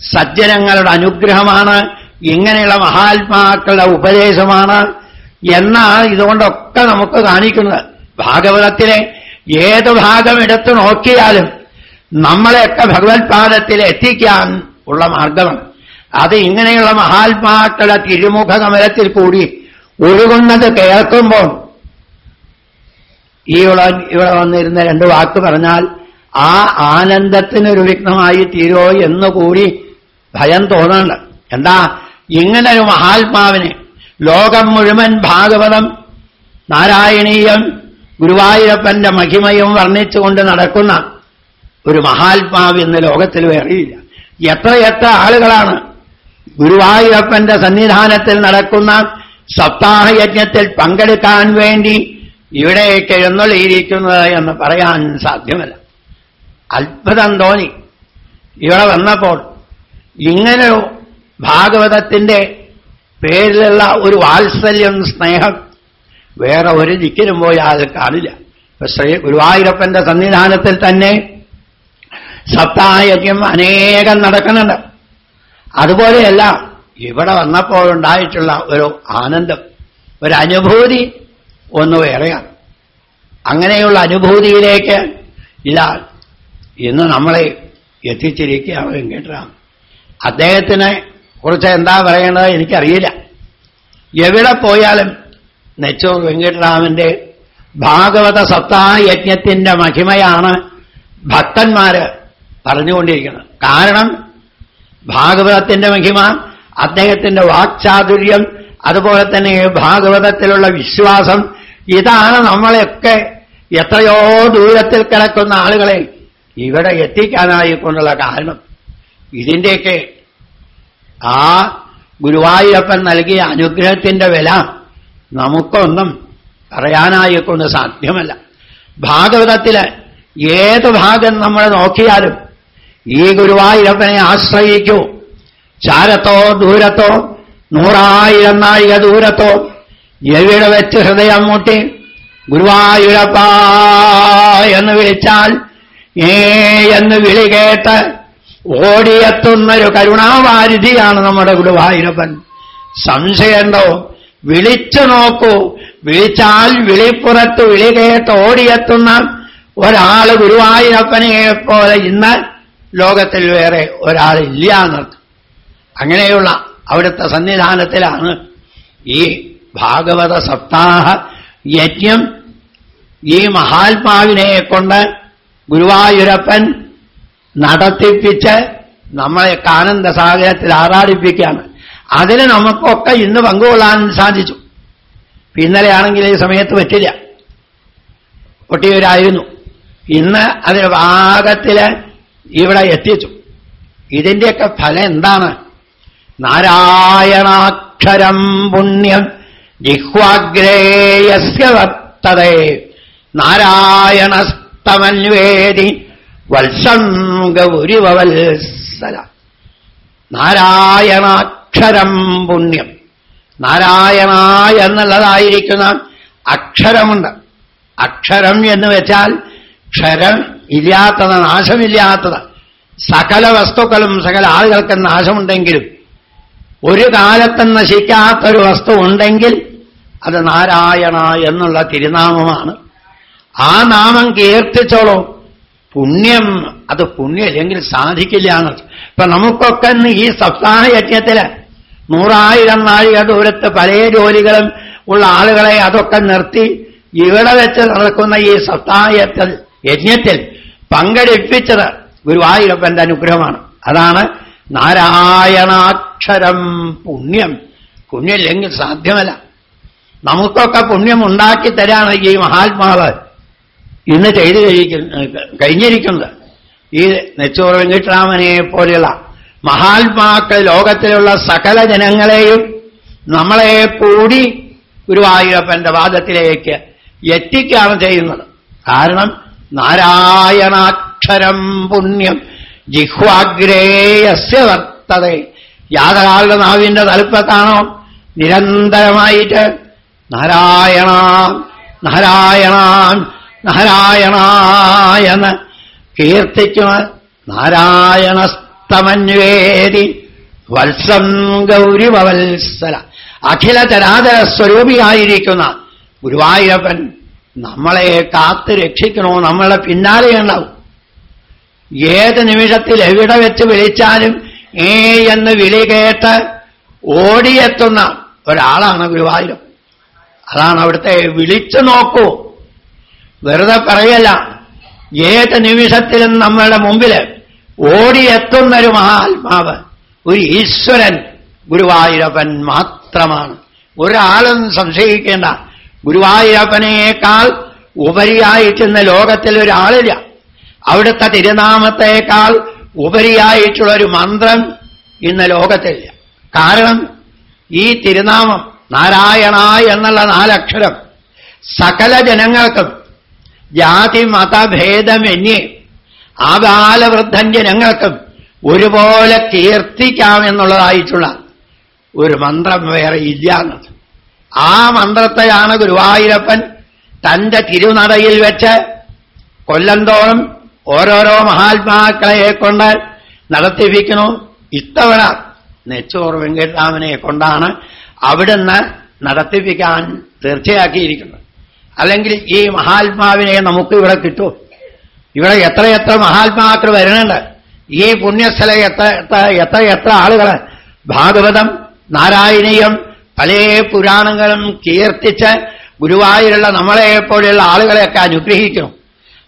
സജ്ജനങ്ങളുടെ അനുഗ്രഹമാണ് ഇങ്ങനെയുള്ള മഹാത്മാക്കളുടെ ഉപദേശമാണ് എന്നാണ് ഇതുകൊണ്ടൊക്കെ നമുക്ക് കാണിക്കുന്നത്. ഭാഗവതത്തിലെ ഏത് ഭാഗം എടുത്തു നോക്കിയാലും നമ്മളെയൊക്കെ ഭഗവത്പാദത്തിൽ എത്തിക്കാൻ ഉള്ള മാർഗമാണ്. അത് ഇങ്ങനെയുള്ള മഹാത്മാക്കളുടെ തിരുമുഖ കമലത്തിൽ കൂടി ഒഴുകുന്നത് കേൾക്കുമ്പോൾ ഈ ഇവിടെ ഇവിടെ വന്നിരുന്ന രണ്ട് വാക്ക് പറഞ്ഞാൽ ആ ആനന്ദത്തിനൊരു വിഘ്നമായി തീരോ എന്ന് കൂടി ഭയം തോന്നുന്നുണ്ട്. എന്താ? ഇങ്ങനെ ഒരു മഹാത്മാവിനെ ലോകം മുഴുവൻ ഭാഗവതം നാരായണീയം ഗുരുവായൂരപ്പന്റെ മഹിമയും വർണിച്ചുകൊണ്ട് നടക്കുന്ന ഒരു മഹാത്മാവ് ഇന്ന് ലോകത്തിൽ വേറെയില്ല. എത്രയെത്ര ആളുകളാണ് ഗുരുവായൂരപ്പന്റെ സന്നിധാനത്തിൽ നടക്കുന്ന സപ്താഹയജ്ഞത്തിൽ പങ്കെടുക്കാൻ വേണ്ടി ഇവിടേക്ക് എഴുന്നള്ളിയിരിക്കുന്നത് എന്ന് പറയാൻ സാധ്യമല്ല. അത്ഭുതം തോന്നി. ഇവിടെ വന്നപ്പോൾ ഇങ്ങനൊരു ഭാഗവതത്തിന്റെ പേരിലുള്ള ഒരു വാത്സല്യം സ്നേഹം വേറെ ഒരു ദിക്കിലും പോയാൽ കാണില്ല. ഇപ്പൊ ശ്രീ ഗുരുവായൂരപ്പന്റെ സന്നിധാനത്തിൽ തന്നെ സപ്താഹയജ്ഞം അനേകം നടക്കുന്നുണ്ട്. അതുപോലെയല്ല ഇവിടെ വന്നപ്പോഴുണ്ടായിട്ടുള്ള ഒരു ആനന്ദം ഒരു അനുഭൂതി ഒന്ന് വേറെയാണ്. അങ്ങനെയുള്ള അനുഭൂതിയിലേക്ക് ഇല്ല ഇന്ന് നമ്മളെ എത്തിച്ചിരിക്കുകയാണ് വെങ്കട്ടറാം അദ്ദേഹത്തിനെ കുറിച്ച് എന്താ പറയേണ്ടത് എനിക്കറിയില്ല. എവിടെ പോയാലും നെച്ചൂർ വെങ്കിട്ടരാമന്റെ ഭാഗവത സപ്താഹയജ്ഞത്തിന്റെ മഹിമയാണ് ഭക്തന്മാര് പറഞ്ഞുകൊണ്ടിരിക്കുന്നത്. കാരണം ഭാഗവതത്തിന്റെ മഹിമ അദ്ദേഹത്തിന്റെ വാക്ചാതുര്യം അതുപോലെ തന്നെ ഭാഗവതത്തിലുള്ള വിശ്വാസം ഇതാണ് നമ്മളെയൊക്കെ എത്രയോ ദൂരത്തിൽ കിടക്കുന്ന ആളുകളെ ഇവിടെ എത്തിക്കാനായിക്കൊണ്ടുള്ള കാരണം. ഇതിന്റെയൊക്കെ ആ ഗുരുവായൂരപ്പൻ നൽകിയ അനുഗ്രഹത്തിന്റെ വില നമുക്കൊന്നും പറയാനായി കൊണ്ട് സാധ്യമല്ല. ഭാഗവതത്തിൽ ഏത് ഭാഗം നമ്മൾ നോക്കിയാലും ഈ ഗുരുവായൂരപ്പനെ ആശ്രയിക്കൂ ചാരത്തോ ദൂരത്തോ നൂറായിരം നാഴിക ദൂരത്തോ എവിടെ വെച്ച് ഹൃദയം മുട്ടി ഗുരുവായൂരപ്പ എന്ന് വിളിച്ചാൽ ഏ എന്ന് വിളി കേട്ട് ഓടിയെത്തുന്നൊരു കരുണാവാരിധിയാണ് നമ്മുടെ ഗുരുവായൂരപ്പൻ. സംശയമുണ്ടോ വിളിച്ചു നോക്കൂ. വിളിച്ചാൽ വിളിപ്പുറത്ത് വിളി കേട്ട് ഓടിയെത്തുന്ന ഒരാൾ ഗുരുവായൂരപ്പനെ പോലെ ഇന്ന് ലോകത്തിൽ വേറെ ഒരാളില്ല എന്നർത്ഥം. അങ്ങനെയുള്ള അവിടുത്തെ സന്നിധാനത്തിലാണ് ഈ ഭാഗവത സപ്താഹ യജ്ഞം ഈ മഹാത്മാവിനെ കൊണ്ട് ഗുരുവായൂരപ്പൻ നടത്തിപ്പിച്ച് നമ്മളെ ആനന്ദ സാഗരത്തിൽ ആറാടിപ്പിക്കുകയാണ്. അതിന് നമുക്കൊക്കെ ഇന്ന് പങ്കുകൊള്ളാൻ സാധിച്ചു. ഇന്നലെയാണെങ്കിൽ ഈ സമയത്ത് പറ്റില്ല. പൊട്ടിയവരായിരുന്നു ഇന്ന് അതിന് ഭാഗത്തിൽ ഇവിടെ എത്തിച്ചു. ഇതിന്റെയൊക്കെ ഫലം എന്താണ്? നാരായണാക്ഷരം പുണ്യം ജിഹ്വാഗ്രേയസ്യ വർത്തതേ. നാരായണസ്തമന്വേദി വത്സം ഗൗരിവത്സല നാരായണാക്ഷരം പുണ്യം. നാരായണ എന്നുള്ളതായിരിക്കുന്ന അക്ഷരമുണ്ട്. അക്ഷരം എന്ന് വെച്ചാൽ ക്ഷരം ഇല്ലാത്തത് നാശമില്ലാത്തത്. സകല വസ്തുക്കളും സകല ആളുകൾക്ക് നാശമുണ്ടെങ്കിലും ഒരു കാലത്തും നശിക്കാത്തൊരു വസ്തു ഉണ്ടെങ്കിൽ അത് നാരായണ എന്നുള്ള തിരുനാമമാണ്. ആ നാമം കീർത്തിച്ചോളൂ. പുണ്യം അത് പുണ്യമില്ലെങ്കിൽ സാധിക്കില്ല എന്ന് ഇപ്പൊ നമുക്കൊക്കെ ഈ സപ്താഹ യജ്ഞത്തിൽ നൂറായിരം നാഴിക ദൂരത്ത് പല ജോലികളും ഉള്ള ആളുകളെ അതൊക്കെ നിർത്തി ഇവിടെ വെച്ച് നടക്കുന്ന ഈ സപ്താഹ യജ്ഞത്തിൽ പങ്കെടുപ്പിച്ചത് ഗുരുവായൂരപ്പന്റെ അനുഗ്രഹമാണ്. അതാണ് നാരായണാക്ഷരം പുണ്യം. പുണ്യമില്ലെങ്കിൽ സാധ്യമല്ല. നമുക്കൊക്കെ പുണ്യം ഉണ്ടാക്കി തരാണ് ഈ മഹാത്മാവ്. ഇന്ന് ചെയ്തു കഴിഞ്ഞിരിക്കുന്നത്. ഈ നെച്ചൂർ വെങ്കിട്ടരാമനെ പോലെയുള്ള മഹാത്മാക്കൾ ലോകത്തിലുള്ള സകല ജനങ്ങളെയും നമ്മളെ കൂടി ഗുരുവായൂരപ്പന്റെ വാദത്തിലേക്ക് എത്തിക്കുകയാണ് ചെയ്യുന്നത്. കാരണം നാരായണാക്ഷരം പുണ്യം ജിഹ്വാഗ്രേയസ്യ വർത്തത. യാതൊരാളുടെ നാവിന്റെ തലപ്പത്താണോ നിരന്തരമായിട്ട് നാരായണ നാരായണ നാരായണ എന്ന് കീർത്തിക്കുന്ന നാരായണസ്തമന്വേദി വത്സം ഗൗരിവത്സല. അഖില ചരാചര സ്വരൂപിയായിരിക്കുന്ന ഗുരുവായൂരപ്പൻ നമ്മളെ കാത്ത് രക്ഷിക്കണോ? നമ്മളെ പിന്നാലെ ഉണ്ടാവും. ഏത് നിമിഷത്തിൽ എവിടെ വെച്ച് വിളിച്ചാലും ഏ എന്ന് വിളി കേട്ട് ഓടിയെത്തുന്ന ഒരാളാണ് ഗുരുവായൂരം അതാണ് അവിടുത്തെ വിളിച്ചു നോക്കൂ. വെറുതെ പറയല്ല. ഏത് നിമിഷത്തിലും നമ്മളുടെ മുമ്പിൽ ഓടിയെത്തുന്ന ഒരു മഹാത്മാവ് ഒരു ഈശ്വരൻ ഗുരുവായൂരപ്പൻ മാത്രമാണ്. ഒരാളും സംശയിക്കേണ്ട. ഗുരുവായൂരപ്പനേക്കാൾ ഉപരിയായിട്ടിന്ന് ലോകത്തിൽ ഒരാളില്ല. അവിടുത്തെ തിരുനാമത്തേക്കാൾ ഉപരിയായിട്ടുള്ള ഒരു മന്ത്രം ഇന്ന് ലോകത്തില്ല. കാരണം ഈ തിരുനാമം നാരായണ എന്നുള്ള നാലക്ഷരം സകല ജനങ്ങൾക്കും ജാതി മതഭേദമന്യേ ആബാലവൃദ്ധൻ ജനങ്ങൾക്കും ഒരുപോലെ കീർത്തിക്കാമെന്നുള്ളതായിട്ടുള്ള ഒരു മന്ത്രം വേറെ ഇല്ല എന്നത്. ആ മന്ത്രത്തെയാണ് ഗുരുവായൂരപ്പൻ തന്റെ തിരുനടയിൽ വെച്ച് കൊല്ലന്തോറും ഓരോരോ മഹാത്മാക്കളെ കൊണ്ട് നടത്തിപ്പിക്കുന്നു. ഇത്തവണ നെച്ചോർ വെങ്കട്ടരാമനെ കൊണ്ടാണ് അവിടുന്ന് നടത്തിപ്പിക്കാൻ തീർച്ചയാക്കിയിരിക്കുന്നത്. അല്ലെങ്കിൽ ഈ മഹാത്മാവിനെ നമുക്ക് ഇവിടെ കിട്ടൂ. ഇവിടെ എത്രയെത്ര മഹാത്മാക്കൾ വരുന്നുണ്ട്. ഈ പുണ്യസ്ഥല എത്ര എത്ര ആളുകൾ ഭാഗവതം നാരായണീയം പല പുരാണങ്ങളും കീർത്തിച്ച് ഗുരുവായൂരുള്ള നമ്മളെപ്പോലെയുള്ള ആളുകളെയൊക്കെ അനുഗ്രഹിക്കണം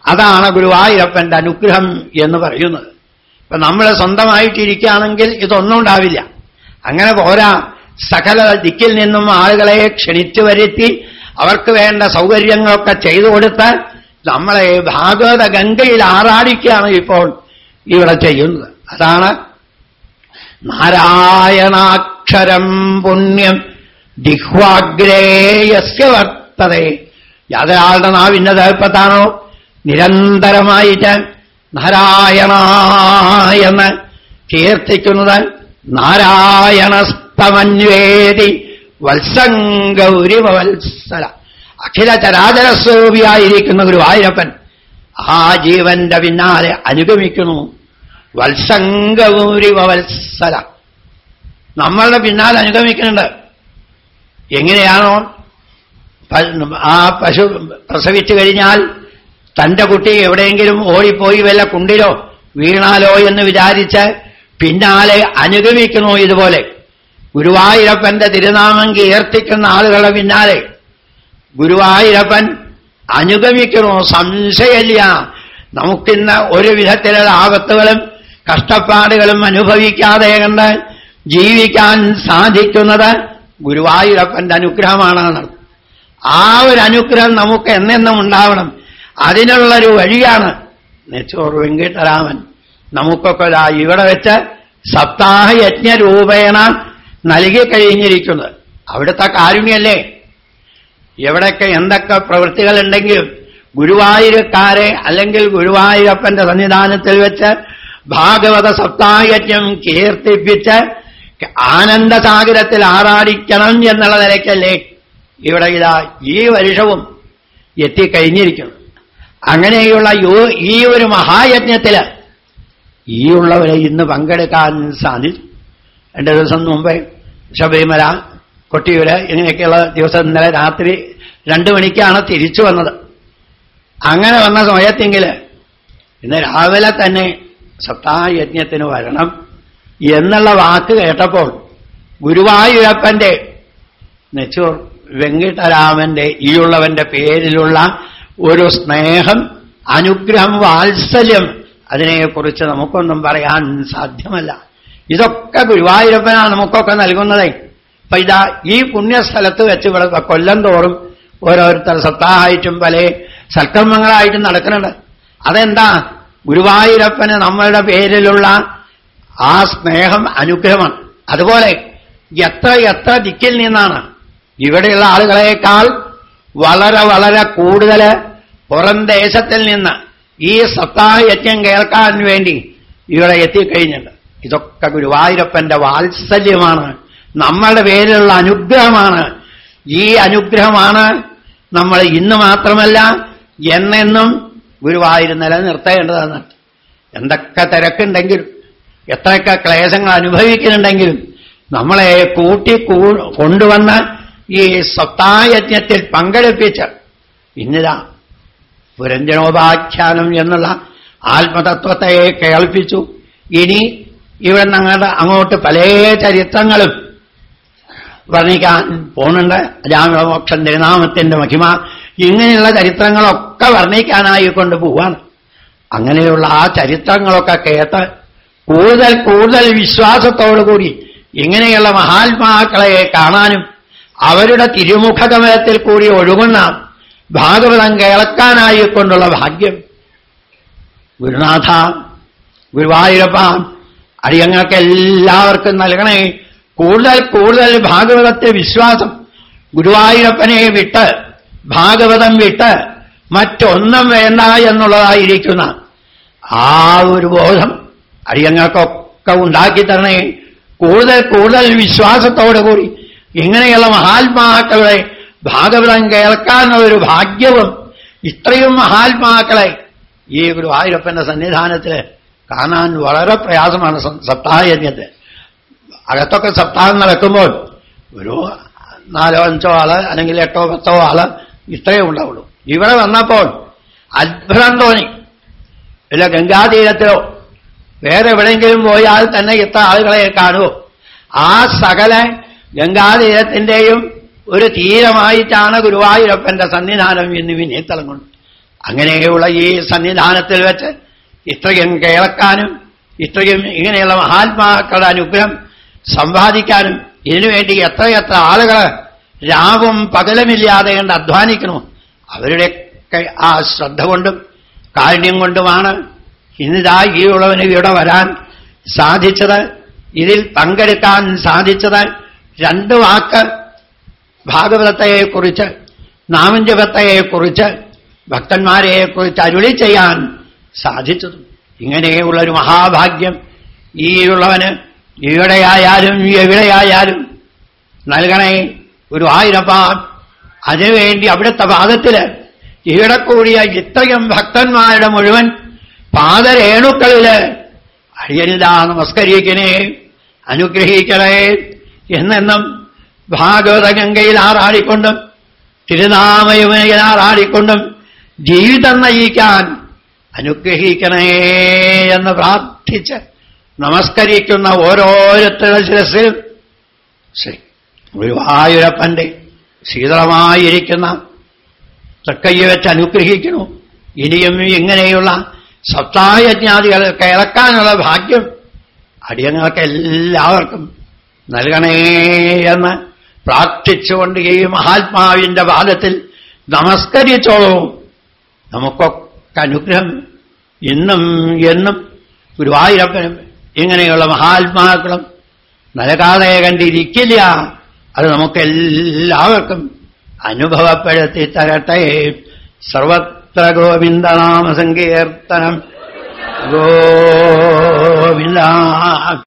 അതാണ് ഗുരുവായൂരപ്പന്റെ അനുഗ്രഹം എന്ന് പറയുന്നത്. ഇപ്പൊ നമ്മൾ സ്വന്തമായിട്ടിരിക്കുകയാണെങ്കിൽ ഇതൊന്നും ഉണ്ടാവില്ല. അങ്ങനെ പോരാ. സകല ദിക്കിൽ നിന്നും ആളുകളെ ക്ഷണിച്ചു വരുത്തി അവർക്ക് വേണ്ട സൗകര്യങ്ങളൊക്കെ ചെയ്തു കൊടുത്ത് നമ്മളെ ഭാഗവത ഗംഗയിൽ ആറാടിക്കുകയാണ് ഇപ്പോൾ ഇവിടെ ചെയ്യുന്നത്. അതാണ് നാരായണാക്ഷരം പുണ്യം ജിഹ്വാഗ്രേയസ്യ വർത്തതേ. യാതൊരാളുടെ നാവിന്റെ എളുപ്പത്താണോ നിരന്തരമായിട്ട് നാരായണ എന്ന് കീർത്തിക്കുന്നത് നാരായണസ്തമന്വേതി വത്സംഗൗരിവത്സല. അഖില ചരാചരസ്വരൂപിയായിരിക്കുന്ന ഒരു ഗുരുവായൂരപ്പൻ ആ ജീവന്റെ പിന്നാലെ അനുഗമിക്കുന്നു. വത്സംഗൗരിവത്സല. നമ്മളുടെ പിന്നാലെ അനുഗമിക്കുന്നുണ്ട്. എങ്ങനെയാണോ? ആ പശു പ്രസവിച്ചു കഴിഞ്ഞാൽ തന്റെ കുട്ടി എവിടെയെങ്കിലും ഓടിപ്പോയി വല്ല കുണ്ടിലോ വീണാലോ എന്ന് വിചാരിച്ച് പിന്നാലെ അനുഗമിക്കുന്നു ഇതുപോലെ. ഗുരുവായൂരപ്പന്റെ തിരുനാമം കീർത്തിക്കുന്ന ആളുകളെ പിന്നാലെ ഗുരുവായൂരപ്പൻ അനുഗമിക്കണോ സംശയമില്ല. നമുക്കിന്ന് ഒരു വിധത്തിലുള്ള ആപത്തുകളും കഷ്ടപ്പാടുകളും അനുഭവിക്കാതെ കണ്ട് ജീവിക്കാൻ സാധിക്കുന്നത് ഗുരുവായൂരപ്പന്റെ അനുഗ്രഹമാണെന്ന് ആ ഒരു അനുഗ്രഹം നമുക്ക് എന്നെന്നും ഉണ്ടാവണം. അതിനുള്ളൊരു വഴിയാണ് നെച്ചോർ വെങ്കിട്ടരാമൻ. നമുക്കൊക്കെ ഇവിടെ വെച്ച് സപ്താഹയജ്ഞ രൂപേണ നൽകി കഴിഞ്ഞിരിക്കുന്നത്. അവിടുത്തെ കാരുണ്യല്ലേ? എവിടെയൊക്കെ എന്തൊക്കെ പ്രവൃത്തികളുണ്ടെങ്കിലും ഗുരുവായൂരക്കാരെ അല്ലെങ്കിൽ ഗുരുവായൂരപ്പന്റെ സന്നിധാനത്തിൽ വെച്ച് ഭാഗവത സപ്തായജ്ഞം കീർത്തിപ്പിച്ച് ആനന്ദസാഗരത്തിൽ ആറാടിക്കണം എന്നുള്ള നിലയ്ക്കല്ലേ ഇവിടെ ഇതാ ഈ വർഷവും എത്തിക്കഴിഞ്ഞിരിക്കുന്നു അങ്ങനെയുള്ള ഈ ഒരു മഹായജ്ഞത്തിൽ ഈ ഉള്ളവരെ ഇന്ന് പങ്കെടുക്കാൻ സാധിച്ചു. രണ്ട് ദിവസം മുമ്പേ ശബരിമല കൊട്ടിയൂര് ഇങ്ങനെയൊക്കെയുള്ള ദിവസം ഇന്നലെ രാത്രി രണ്ടു മണിക്കാണ് തിരിച്ചു വന്നത്. അങ്ങനെ വന്ന സമയത്തെങ്കിൽ ഇന്ന് രാവിലെ തന്നെ സപ്താഹയജ്ഞത്തിന് വരണം എന്നുള്ള വാക്ക് കേട്ടപ്പോൾ ഗുരുവായൂരപ്പന്റെ നെച്ചൂർ വെങ്കിട്ടരാമന്റെ ഈയുള്ളവന്റെ പേരിലുള്ള ഒരു സ്നേഹം അനുഗ്രഹം വാത്സല്യം അതിനെക്കുറിച്ച് നമുക്കൊന്നും പറയാൻ സാധ്യമല്ല. ഇതൊക്കെ ഗുരുവായൂരപ്പനാണ് നമുക്കൊക്കെ നൽകുന്നതേ. അപ്പൊ ഇതാ ഈ പുണ്യസ്ഥലത്ത് വെച്ച് ഇവിടെ കൊല്ലം തോറും ഓരോരുത്തർ സത്താഹായിട്ടും പല സൽക്കർമ്മങ്ങളായിട്ടും നടക്കുന്നുണ്ട്. അതെന്താ? ഗുരുവായൂരപ്പന് നമ്മളുടെ പേരിലുള്ള ആ സ്നേഹം അനുഗ്രഹമാണ്. അതുപോലെ എത്ര എത്ര ദിക്കിൽ നിന്നാണ് ഇവിടെയുള്ള ആളുകളെക്കാൾ വളരെ വളരെ കൂടുതൽ പുറം ദേശത്തിൽ നിന്ന് ഈ സത്താഹയജ്ഞം കേൾക്കാൻ വേണ്ടി ഇവിടെ എത്തിക്കഴിഞ്ഞിട്ടുണ്ട് ഇതൊക്കെ ഗുരുവായൂരപ്പന്റെ വാത്സല്യമാണ്. നമ്മളുടെ പേരിലുള്ള അനുഗ്രഹമാണ്. ഈ അനുഗ്രഹമാണ് നമ്മൾ ഇന്ന് മാത്രമല്ല എന്നെന്നും ഗുരുവായൂർ നിലനിർത്തേണ്ടതെന്ന് എന്തൊക്കെ തിരക്കുണ്ടെങ്കിലും എത്രയൊക്കെ ക്ലേശങ്ങൾ അനുഭവിക്കുന്നുണ്ടെങ്കിലും നമ്മളെ കൂട്ടി കൊണ്ടുവന്ന ഈ സപ്തായജ്ഞത്തിൽ പങ്കെടുപ്പിച്ച് ഇന്നിതാ പുരഞ്ജനോപാഖ്യാനം എന്നുള്ള ആത്മതത്വത്തെ കേൾപ്പിച്ചു. ഇനി ഇവിടെ ഞങ്ങളുടെ അങ്ങോട്ട് പല ചരിത്രങ്ങളും വർണിക്കാൻ പോകുന്നുണ്ട്. രാമമോക്ഷം തിരുനാമത്തിന്റെ മഹിമ ഇങ്ങനെയുള്ള ചരിത്രങ്ങളൊക്കെ വർണിക്കാനായി കൊണ്ട് പോവാണ്. അങ്ങനെയുള്ള ആ ചരിത്രങ്ങളൊക്കെ കേട്ട് കൂടുതൽ കൂടുതൽ വിശ്വാസത്തോടുകൂടി ഇങ്ങനെയുള്ള മഹാത്മാക്കളെ കാണാനും അവരുടെ തിരുമുഖകമലത്തിൽ കൂടി ഒഴുകുന്ന ഭാഗവതം കേൾക്കാനായി കൊണ്ടുള്ള ഭാഗ്യം. ഗുരുനാഥ ഗുരുവായൂരപ്പ അടിയങ്ങൾക്ക് എല്ലാവർക്കും നൽകണേ. കൂടുതൽ കൂടുതൽ ഭാഗവതത്തെ വിശ്വാസം ഗുരുവായൂരപ്പനെ വിട്ട് ഭാഗവതം വിട്ട് മറ്റൊന്നും വേണ്ട എന്നുള്ളതായിരിക്കുന്ന ആ ഒരു ബോധം അടിയങ്ങൾക്കൊക്കെ ഉണ്ടാക്കി തരണേ. കൂടുതൽ കൂടുതൽ വിശ്വാസത്തോടുകൂടി ഇങ്ങനെയുള്ള മഹാത്മാക്കളുടെ ഭാഗവതം കേൾക്കാനുള്ള ഒരു ഭാഗ്യവും ഇത്രയും മഹാത്മാക്കളെ ഈ ഗുരുവായൂരപ്പന്റെ സന്നിധാനത്തിൽ കാണാൻ വളരെ പ്രയാസമാണ് സപ്താഹയജ്ഞത്തെ അകത്തൊക്കെ സപ്താഹം നടക്കുമ്പോൾ ഒരു നാലോ അഞ്ചോ ആൾ അല്ലെങ്കിൽ എട്ടോ പത്തോ ആൾ ഇത്രയേ ഉണ്ടാവുള്ളൂ. ഇവിടെ വന്നപ്പോൾ അത്ഭുതം തോന്നി. ഇല്ല ഗംഗാതീരത്തിലോ വേറെ എവിടെയെങ്കിലും പോയാൽ തന്നെ ഇത്ര ആളുകളെ കാണുമോ ആ സകല ഗംഗാതീരത്തിന്റെയും ഒരു തീരമായിട്ടാണ് ഗുരുവായൂരപ്പന്റെ സന്നിധാനം എന്ന് വിനീത്തളങ്ങുന്നു അങ്ങനെയുള്ള ഈ സന്നിധാനത്തിൽ വെച്ച് ഇത്രയും കേൾക്കാനും ഇത്രയും ഇങ്ങനെയുള്ള മഹാത്മാക്കളുടെ അനുഗ്രഹം സമ്പാദിക്കാനും ഇതിനുവേണ്ടി എത്രയെത്ര ആളുകൾ രാവും പകലുമില്ലാതെ കണ്ട് അധ്വാനിക്കുന്നു. അവരുടെ ആ ശ്രദ്ധ കൊണ്ടും കാരുണ്യം കൊണ്ടുമാണ് ഇന്നിതാ ഈ ഉള്ളവന് ഇവിടെ വരാൻ സാധിച്ചത്. ഇതിൽ പങ്കെടുക്കാൻ സാധിച്ചത് രണ്ട് വാക്ക് ഭാഗവതത്തെയെക്കുറിച്ച് നാമഞ്ചപത്തയെക്കുറിച്ച് ഭക്തന്മാരെയെക്കുറിച്ച് അരുളി ചെയ്യാൻ സാധിച്ചതും. ഇങ്ങനെയുള്ള ഒരു മഹാഭാഗ്യം ഈ ഉള്ളവന് ഇവിടെയായാലും എവിടെയായാലും നൽകണേ ഒരു ആയിരം ആയിരപ്പ അതിനുവേണ്ടി അവിടുത്തെ പാദത്തിൽ ഇവിടെ കൂടിയ ഇത്രയും ഭക്തന്മാരുടെ മുഴുവൻ പാദരേണുക്കളിൽ അടിയനിതാ നമസ്കരിക്കണേ അനുഗ്രഹിക്കണേ എന്നെന്നും ഭാഗവതഗംഗയിൽ ആറാടിക്കൊണ്ടും തിരുനാമയുമയിൽ ആറാടിക്കൊണ്ടും ജീവിതം നയിക്കാൻ അനുഗ്രഹിക്കണേ എന്ന് പ്രാർത്ഥിച്ച് നമസ്കരിക്കുന്ന ഓരോരുത്തരുടെ ശിരസിൽ ശ്രീ ഗുരുവായൂരപ്പന്റെ ശീതളമായിരിക്കുന്ന തൃക്കയ്യ വെച്ച് അനുഗ്രഹിക്കണു ഇനിയും ഇങ്ങനെയുള്ള സപ്തായജ്ഞാതികൾ കേൾക്കാനുള്ള ഭാഗ്യം അടിയങ്ങൾക്ക് എല്ലാവർക്കും നൽകണേ എന്ന് പ്രാർത്ഥിച്ചുകൊണ്ട് ഈ മഹാത്മാവിന്റെ പാദത്തിൽ നമസ്കരിച്ചോളൂ. നമുക്കൊക്കെ അനുഗ്രഹം ഇന്നും എന്നും ഗുരുവായൂരപ്പനും ഇങ്ങനെയുള്ള മഹാത്മാക്കളും നൽകാതെ കണ്ടിരിക്കില്ല. അത് നമുക്കെല്ലാവർക്കും അനുഭവപ്പെടുത്തി തരട്ടെ. സർവത്ര ഗോവിന്ദനാമസങ്കീർത്തനം ഗോവിന്ദ.